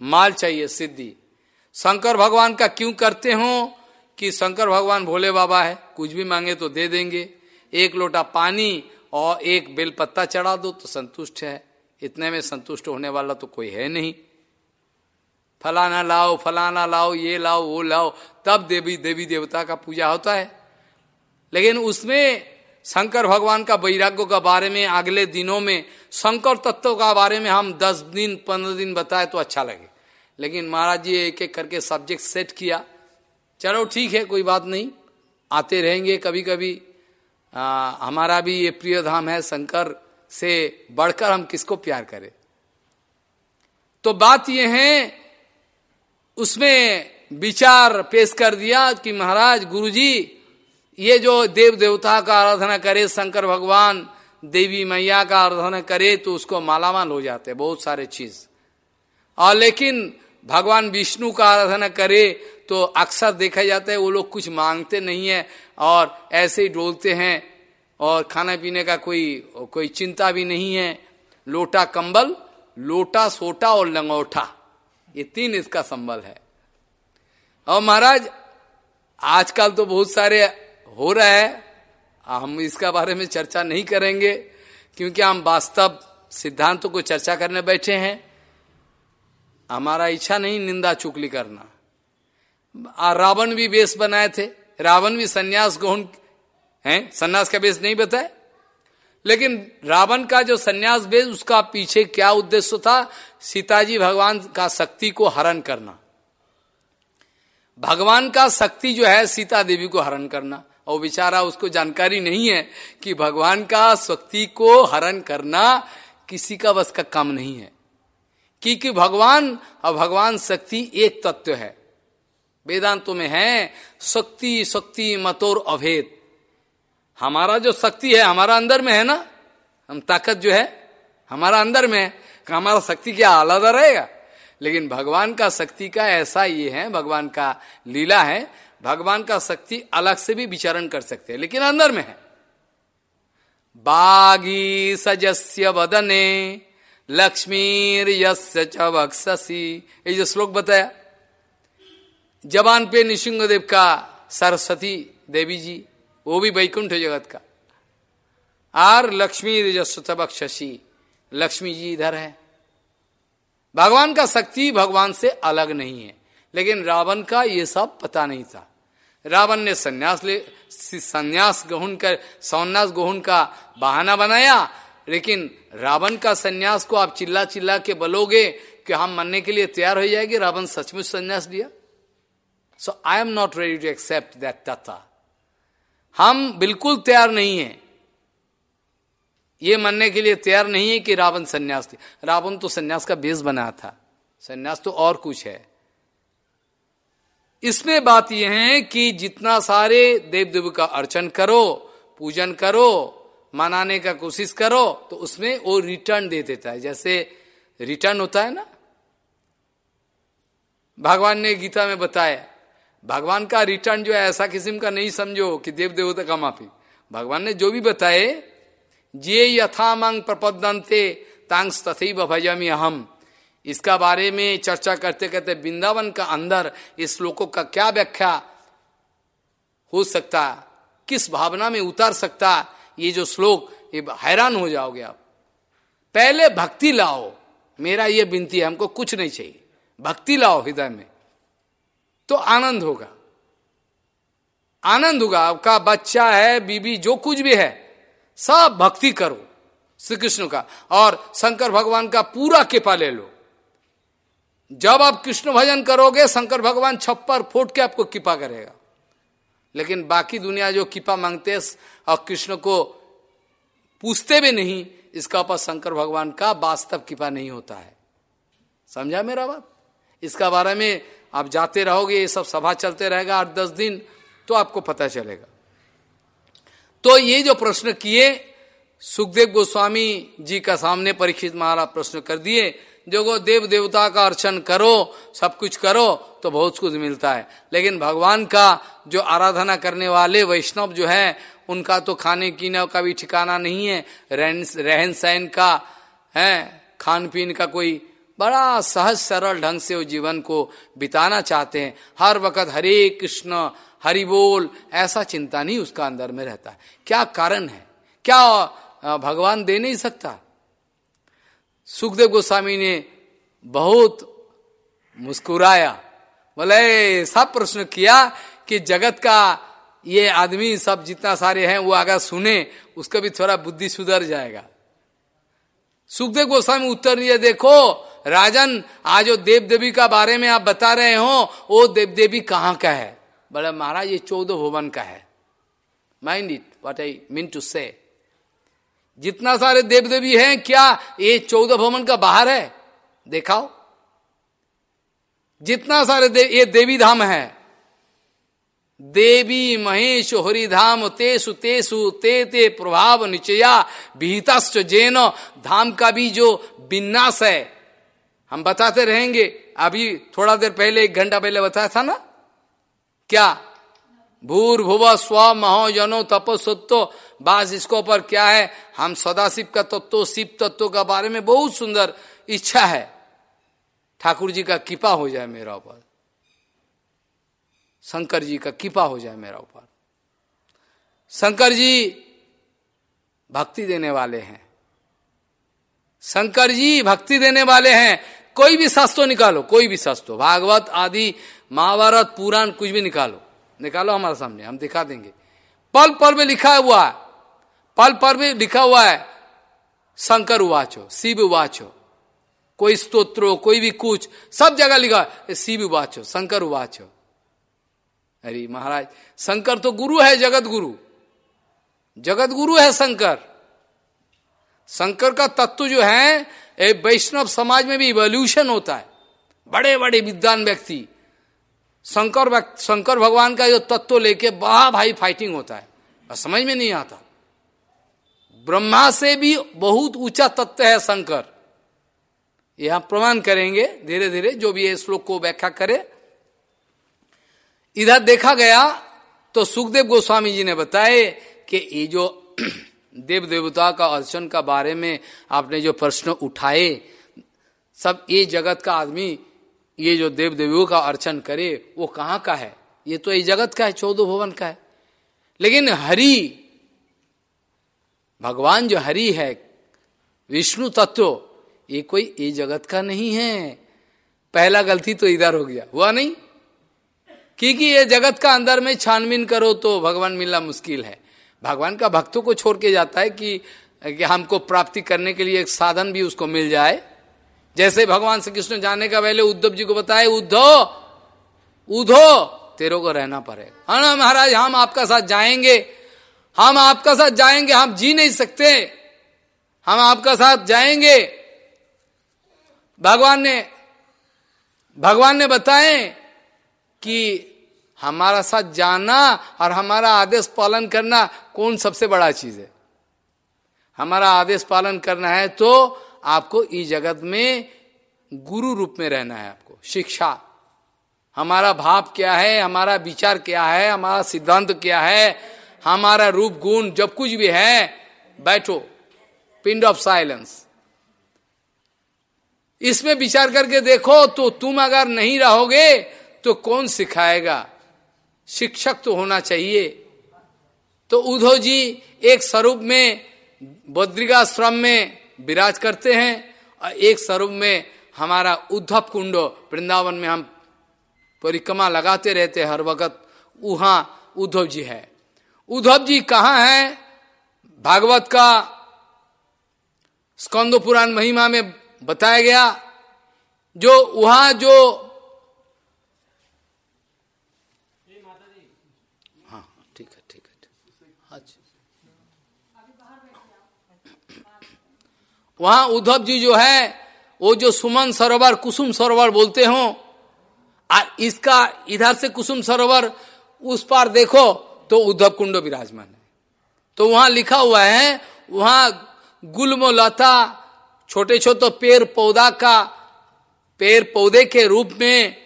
माल चाहिए सिद्धि। शंकर भगवान का क्यों करते हो? कि शंकर भगवान भोले बाबा है, कुछ भी मांगे तो दे देंगे। एक लोटा पानी और एक बेलपत्ता चढ़ा दो तो संतुष्ट है। इतने में संतुष्ट होने वाला तो कोई है नहीं। फलाना लाओ फलाना लाओ, ये लाओ, वो लाओ, तब देवी देवी देवता का पूजा होता है। लेकिन उसमें शंकर भगवान का वैराग्य का बारे में अगले दिनों में शंकर तत्व का बारे में हम दस दिन पंद्रह दिन बताए तो अच्छा लगे। लेकिन महाराज जी एक एक करके सब्जेक्ट सेट किया। चलो ठीक है कोई बात नहीं। आते रहेंगे कभी कभी आ, हमारा भी ये प्रिय धाम है शंकर से बढ़कर हम किसको प्यार करें? तो बात यह है उसमें विचार पेश कर दिया कि महाराज गुरुजी ये जो देव देवता का आराधना करे, शंकर भगवान, देवी मैया का आराधना करे तो उसको मालामाल हो जाते बहुत सारे चीज़। और लेकिन भगवान विष्णु का आराधना करे तो अक्सर देखा जाता है, वो लोग कुछ मांगते नहीं है, और ऐसे ही डोलते हैं, और खाने पीने का कोई कोई चिंता भी नहीं है। लोटा कंबल, लोटा, सोटा और लंगोठा, ये तीन इसका संबल है। और महाराज, आजकल तो बहुत सारे हो रहा है, हम इसका बारे में चर्चा नहीं करेंगे, क्योंकि हम वास्तव सिद्धांतों को चर्चा करने बैठे हैं। हमारा इच्छा नहीं निंदा चुकली करना। रावण भी वेश बनाए थे। रावण भी संन्यास ग्रहण, है? संन्यास का वेश नहीं बताए? लेकिन रावण का जो संन्यास वेश उसका पीछे क्या उद्देश्य था? सीताजी भगवान का शक्ति को हरण करना। भगवान का शक्ति जो है, सीता देवी को हरण करना। और बेचारा, उसको जानकारी नहीं है कि भगवान का शक्ति को हरण करना किसी का बस का काम नहीं है। क्योंकि भगवान और भगवान शक्ति एक तत्व है। वेदांतों में है, शक्ति शक्ति मतोर अभेद। हमारा जो शक्ति है, हमारा अंदर में है ना? हम ताकत जो है, हमारा अंदर में है। हमारा शक्ति क्या, आलादा रहेगा? लेकिन भगवान का शक्ति का ऐसा ये है, भगवान का लीला है भगवान का शक्ति अलग से भी विचरण कर सकते हैं, लेकिन अंदर में है। बागी सजस्य वदने, लक्ष्मीर यस्य चक्षसी ये जो श्लोक बताया, जवान पे निशिंगदेव का सरस्वती देवी जी, वो भी वैकुंठ जगत का। आर लक्ष्मी यस्य बक्षसी लक्ष्मी जी इधर है। भगवान का शक्ति भगवान से अलग नहीं है, लेकिन रावण का ये सब पता नहीं था। रावण ने संन्यास ले संन्यास ग्रहण कर, सन्यास ग्रहण का बहाना बनाया। लेकिन रावण का संन्यास को आप चिल्ला चिल्ला के बोलोगे कि हम मरने के लिए तैयार हो जाएगी, रावण सचमुच संन्यास दिया so I am not ready to accept that तथा हम बिल्कुल तैयार नहीं है। ये मानने के लिए तैयार नहीं है कि रावण संन्यास रावण तो संन्यास का बेस बना था। संन्यास तो और कुछ है। इसमें बात यह है कि जितना सारे देव देव का अर्चन करो, पूजन करो, मनाने का कोशिश करो तो उसमें वो रिटर्न दे देता है। जैसे रिटर्न होता है ना? भगवान ने गीता में बताया, भगवान का रिटर्न जो है ऐसा किस्म का नहीं समझो कि देव देवता का माफ़ी। भगवान ने जो भी बताए, जे यथा मंग प्रपदंते तांग तथी भजमी अहम। इसका बारे में चर्चा करते करते वृंदावन का अंदर इस श्लोकों का क्या व्याख्या हो सकता, किस भावना में उतार सकता, ये जो श्लोक, ये हैरान हो जाओगे आप। पहले भक्ति लाओ। मेरा ये विनती है, हमको कुछ नहीं चाहिए। भक्ति लाओ हृदय में। तो आनंद होगा। आनंद होगा। आपका बच्चा है, बीबी, जो कुछ भी है, सब भक्ति करो श्री कृष्ण का। और शंकर भगवान का पूरा कृपा ले लो। जब आप कृष्ण भजन करोगे, शंकर भगवान छप्पर फोट के आपको कृपा करेगा। लेकिन बाकी दुनिया जो कृपा मांगते और कृष्ण को पूछते भी नहीं, इसका ऊपर शंकर भगवान का वास्तव कृपा नहीं होता है। समझा मेरा बात? इसका बारे में आप जाते रहोगे, ये सब सभा चलते रहेगा, आठ दस दिन तो आपको पता चलेगा। तो ये जो प्रश्न किए, सुखदेव गोस्वामी जी का सामने परीक्षित महाराज प्रश्न कर दिए देखो देव देवता का अर्चन करो, सब कुछ करो तो बहुत कुछ मिलता है। लेकिन भगवान का जो आराधना करने वाले वैष्णव जो है, उनका तो खाने पीने का भी ठिकाना नहीं है। रहन रहन सहन का, है, खान पीन का कोई बड़ा सहज, सरल ढंग से वो जीवन को बिताना चाहते हैं। हर वक्त हरे कृष्ण, हरि बोल, ऐसा चिंता नहीं उसका अंदर में रहता है। क्या कारण है? क्या भगवान दे नहीं सकता? सुखदेव गोस्वामी ने बहुत मुस्कुराया। बोले, सब प्रश्न किया कि जगत का ये आदमी सब जितना सारे हैं, वो अगर सुने, उसका भी थोड़ा बुद्धि सुधर जाएगा। सुखदेव गोस्वामी उत्तर दिया, देखो, राजन, आज जो देव देवी का बारे में आप बता रहे हो, वो देव देवी कहाँ का है? बोले, महाराज, ये चौदह भवन का है। Mind it what I mean to say जितना सारे देव देवी हैं, क्या ये चौदह भवन का बाहर है? देखाओ। जितना सारे देव ये देवी धाम है। देवी महेश हरिधाम तेसु तेसु ते ते प्रभाव निचया विहिताश्च जैन धाम का भी जो विन्यास है। हम बताते रहेंगे। अभी थोड़ा देर पहले, एक घंटा पहले बताया था ना? क्या? भूर्भुव स्व महो महोजनो तपस्वत्व बास इसको ऊपर क्या है? हम सदाशिव का तत्व, शिव तत्व का बारे में बहुत सुंदर इच्छा है। ठाकुर जी का कृपा हो जाए मेरा ऊपर। शंकर जी का कृपा हो जाए मेरा ऊपर। शंकर जी भक्ति देने वाले हैं। शंकर जी भक्ति देने वाले हैं। कोई भी शास्त्र निकालो, कोई भी शास्त्र। भागवत आदि, महाभारत, पुराण, कुछ भी निकालो। निकालो हमारे सामने, हम दिखा देंगे। पल पल में लिखा हुआ है, पल पल में लिखा हुआ है, शंकर उवाचो, शिव उवाचो, कोई स्तोत्रो, कोई भी कुछ, सब जगह लिखा शिव उवाचो, शंकर उवाचो। अरे महाराज, शंकर तो गुरु है जगत गुरु जगत गुरु है शंकर। शंकर का तत्व जो है वैष्णव समाज में भी इवोल्यूशन होता है। बड़े बड़े विद्वान व्यक्ति शंकर शंकर भगवान का जो तत्व लेके बड़ा भाई फाइटिंग होता है। और समझ में नहीं आता। ब्रह्मा से भी बहुत ऊँचा तत्व है शंकर। यह प्रमाण करेंगे धीरे धीरे जो भी ये श्लोक को व्याख्या करे। इधर देखा गया तो सुखदेव गोस्वामी जी ने बताए कि ये जो देव देवता का, अर्चन का बारे में आपने जो प्रश्न उठाए, सब ये जगत का आदमी ये जो देव देवियों का अर्चन करे वो कहाँ का है? ये तो ये जगत का है चौदह भवन का है। लेकिन हरि भगवान जो हरि है विष्णु तत्व ये कोई ये जगत का नहीं है। पहला गलती तो इधर हो गया। हुआ नहीं? क्योंकि ये जगत का अंदर में छानबीन करो तो भगवान मिलना मुश्किल है। भगवान का भक्तों को छोड़ के जाता है कि, कि हमको प्राप्ति करने के लिए एक साधन भी उसको मिल जाए। जैसे भगवान श्री कृष्ण जाने का पहले उद्धव जी को बताए उद्धो उधो तेरे को रहना पड़ेगा। हाँ महाराज, हम आपका साथ जाएँगे। हम आपका साथ जाएँगे, हम जी नहीं सकते। हम आपका साथ जाएँगे। भगवान ने भगवान ने बताए कि हमारा साथ जाना और हमारा आदेश पालन करना कौन सबसे बड़ा चीज़ है? हमारा आदेश पालन करना है तो आपको इस जगत में गुरु रूप में रहना है आपको। शिक्षा। हमारा भाव क्या है? हमारा विचार क्या है? हमारा सिद्धांत क्या है? हमारा रूप, गुण, जब कुछ भी है, बैठो। पिंड ऑफ़ साइलेंस इसमें विचार करके देखो तो तुम अगर नहीं रहोगे तो कौन सिखाएगा? शिक्षक तो होना चाहिए। तो उद्धव जी एक स्वरूप में, बद्रिकाश्रम में विराज करते हैं और एक स्वरूप में हमारा उद्धव कुंड वृंदावन में हम परिक्रमा लगाते रहते हर वक्त। वहाँ उद्धव जी है। उद्धव जी कहाँ है? भागवत का स्कंदो पुराण महिमा में बताया गया। जो वहाँ जो वहाँ उद्धव जी जो है वो जो सुमन सरोवर कुसुम सरोवर बोलते हो इसका इधर से कुसुम सरोवर उस पार देखो तो उद्धव कुंड विराजमान है। तो वहाँ लिखा हुआ है वहाँ गुलम लता छोटे छोटे पेड़ पौधा का पेड़ पौधे के रूप में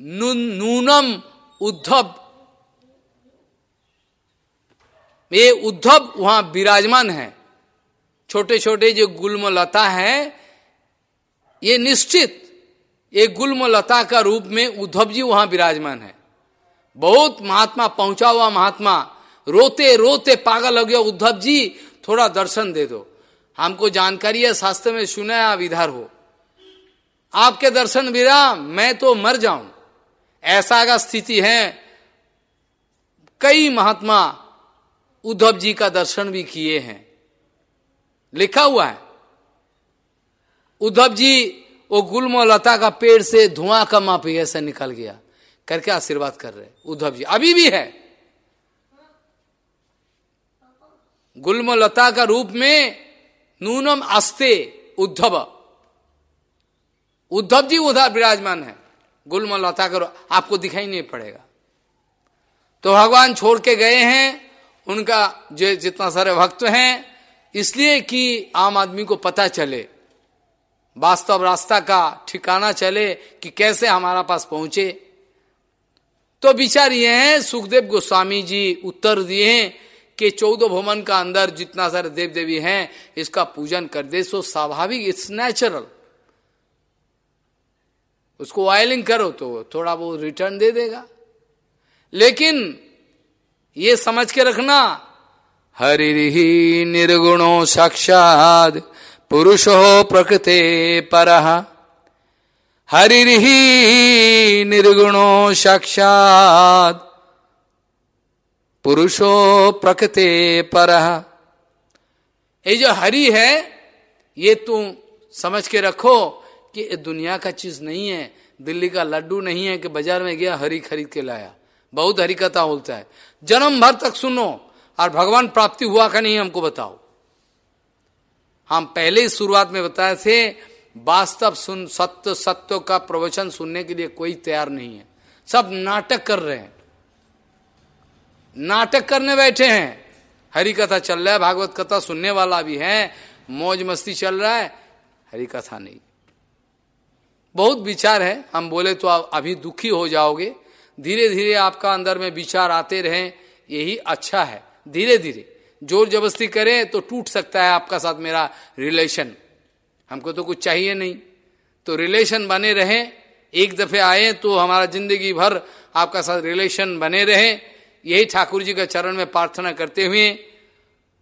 नू, नूनम उद्धव ये उद्धव वहाँ विराजमान है। छोटे छोटे जो गुलम लता है, ये निश्चित, ये गुलम लता का रूप में उद्धव जी वहाँ विराजमान है। बहुत महात्मा, पहुँचा हुआ महात्मा, रोते रोते पागल हो गया उद्धव जी, थोड़ा दर्शन दे दो। हमको जानकारी है, शास्त्र में सुना है, आप इधर हो। आपके दर्शन बिना मैं तो मर जाऊँ। ऐसा का स्थिति है। कई महात्मा उद्धव जी का दर्शन भी किए हैं। लिखा हुआ है। उद्धव जी, वो गुलम लता का पेड़ से धुआँ का माप ऐसा निकल गया। करके आशीर्वाद कर रहे उद्धव जी, अभी भी है। गुलम लता का रूप में नूनम अस्ते उद्धव। उद्धव जी उधर विराजमान है। गुलम लता का आपको दिखाई नहीं पड़ेगा। तो भगवान छोड़ के गए हैं। उनका जो जितना सारे भक्त हैं इसलिए कि आम आदमी को पता चले, वास्तव रास्ता का ठिकाना चले कि कैसे हमारा पास पहुँचे। तो विचार ये है, सुखदेव गोस्वामी जी उत्तर दिए कि चौदह भवन का अंदर जितना सारे देव देवी हैं, इसका पूजन कर दे, सो स्वाभाविक इट्स नेचुरल उसको ऑयलिंग करो तो थोड़ा वो रिटर्न दे देगा। लेकिन ये समझ के रखना हरि निर्गुणो साक्षात पुरुषो प्रकृते पर। हरि निर्गुणो साक्षात पुरुषो प्रकृते पर। ये जो हरि है, ये तुम समझ के रखो कि ये दुनिया का चीज़ नहीं है, दिल्ली का लड्डू नहीं है कि बाज़ार में गया हरी खरीद के लाया। बहुत हरी कथा होता है। जन्म भर तक सुनो और भगवान प्राप्ति हुआ का नहीं हमको बताओ। हम पहले ही शुरुआत में बताए थे, वास्तव सुन, सत्य सत्य का प्रवचन सुनने के लिए कोई तैयार नहीं है। सब नाटक कर रहे हैं। नाटक करने बैठे हैं। हरी कथा चल रहा है, भागवत कथा सुनने वाला भी है, मौज मस्ती चल रहा है हरी कथा नहीं। बहुत विचार है, हम बोले तो आप अभी दुखी हो जाओगे। धीरे धीरे आपका अंदर में विचार आते रहे, यही अच्छा है। धीरे धीरे। ज़ोर जबरस्ती करें तो टूट सकता है आपका साथ मेरा रिलेशन। हमको तो कुछ चाहिए नहीं। तो रिलेशन बने रहे। एक दफे आए तो हमारा ज़िंदगी भर आपका साथ रिलेशन बने रहे। यही ठाकुर जी के चरण में प्रार्थना करते हुए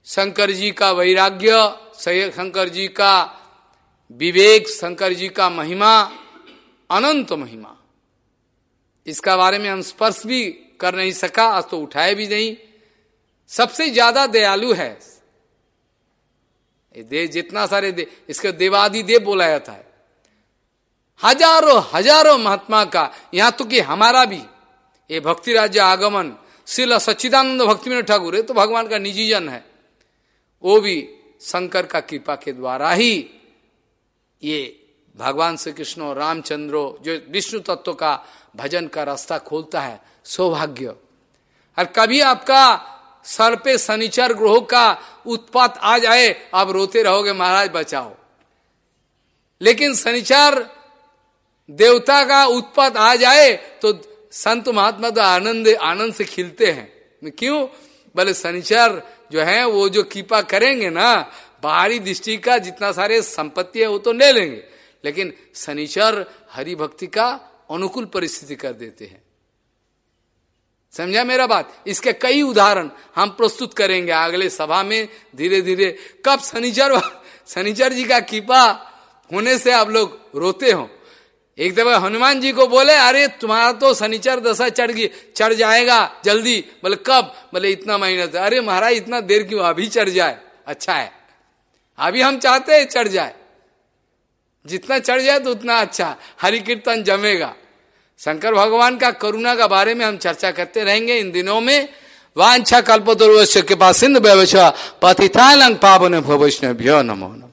शंकर जी का वैराग्य शंकर जी का विवेक, शंकर जी का महिमा, अनंत महिमा। इसका बारे में हम स्पर्श भी कर नहीं सका, आज तो उठाए भी नहीं। सबसे ज़्यादा दयालु है। दे जितना सारे दे, इसके देवादि देव बोला जाता है हज़ारों हज़ारों महात्मा का, यहाँ तो कि हमारा भी, ये भक्ति राज्य आगमन, शिल सच्चिदानंद भक्ति में ठाकुर है तो भगवान का निजी जन है। वो भी शंकर का कृपा के द्वारा ही ये भगवान श्री कृष्ण और रामचंद्रो, जो विष्णु तत्व का भजन का रास्ता खोलता है, सौभाग्य। और कभी आपका सर पे शनिचर ग्रह का उत्पात आ जाए, आप रोते रहोगे, महाराज बचाओ। लेकिन शनिचर देवता का उत्पात आ जाए तो संत महात्मा तो आनंद आनंद से खिलते हैं। क्यों? बोले, शनिचर जो है, वो जो कृपा करेंगे ना, बाहरी दृष्टि का जितना सारे संपत्ति है, वो तो ले लेंगे। लेकिन शनिचर हरि भक्ति का अनुकूल परिस्थिति कर देते हैं। समझा मेरा बात? इसके कई उदाहरण हम प्रस्तुत करेंगे अगले सभा में धीरे धीरे कब शनिचर शनिचर जी का कृपा होने से आप लोग रोते हो? एक दफ़ा हनुमान जी को बोले, अरे, तुम्हारा तो शनिचर दशा चढ़ गई, चढ़ जाएगा जल्दी। बोले, कब? बोले, इतना महीना अरे, महाराज, इतना देर क्यों? अभी चढ़ जाए। अच्छा है। अभी हम चाहते हैं चढ़ जाए। जितना चढ़ जाए तो उतना अच्छा। हरि कीर्तन जमेगा। शंकर भगवान का करुणा का बारे में हम चर्चा करते रहेंगे। इन दिनों में वांछा कल्पतरुवश्य के पास सिंध व्यवस्था पतिथालंग पावन भवैष्णव्य नमो नमो।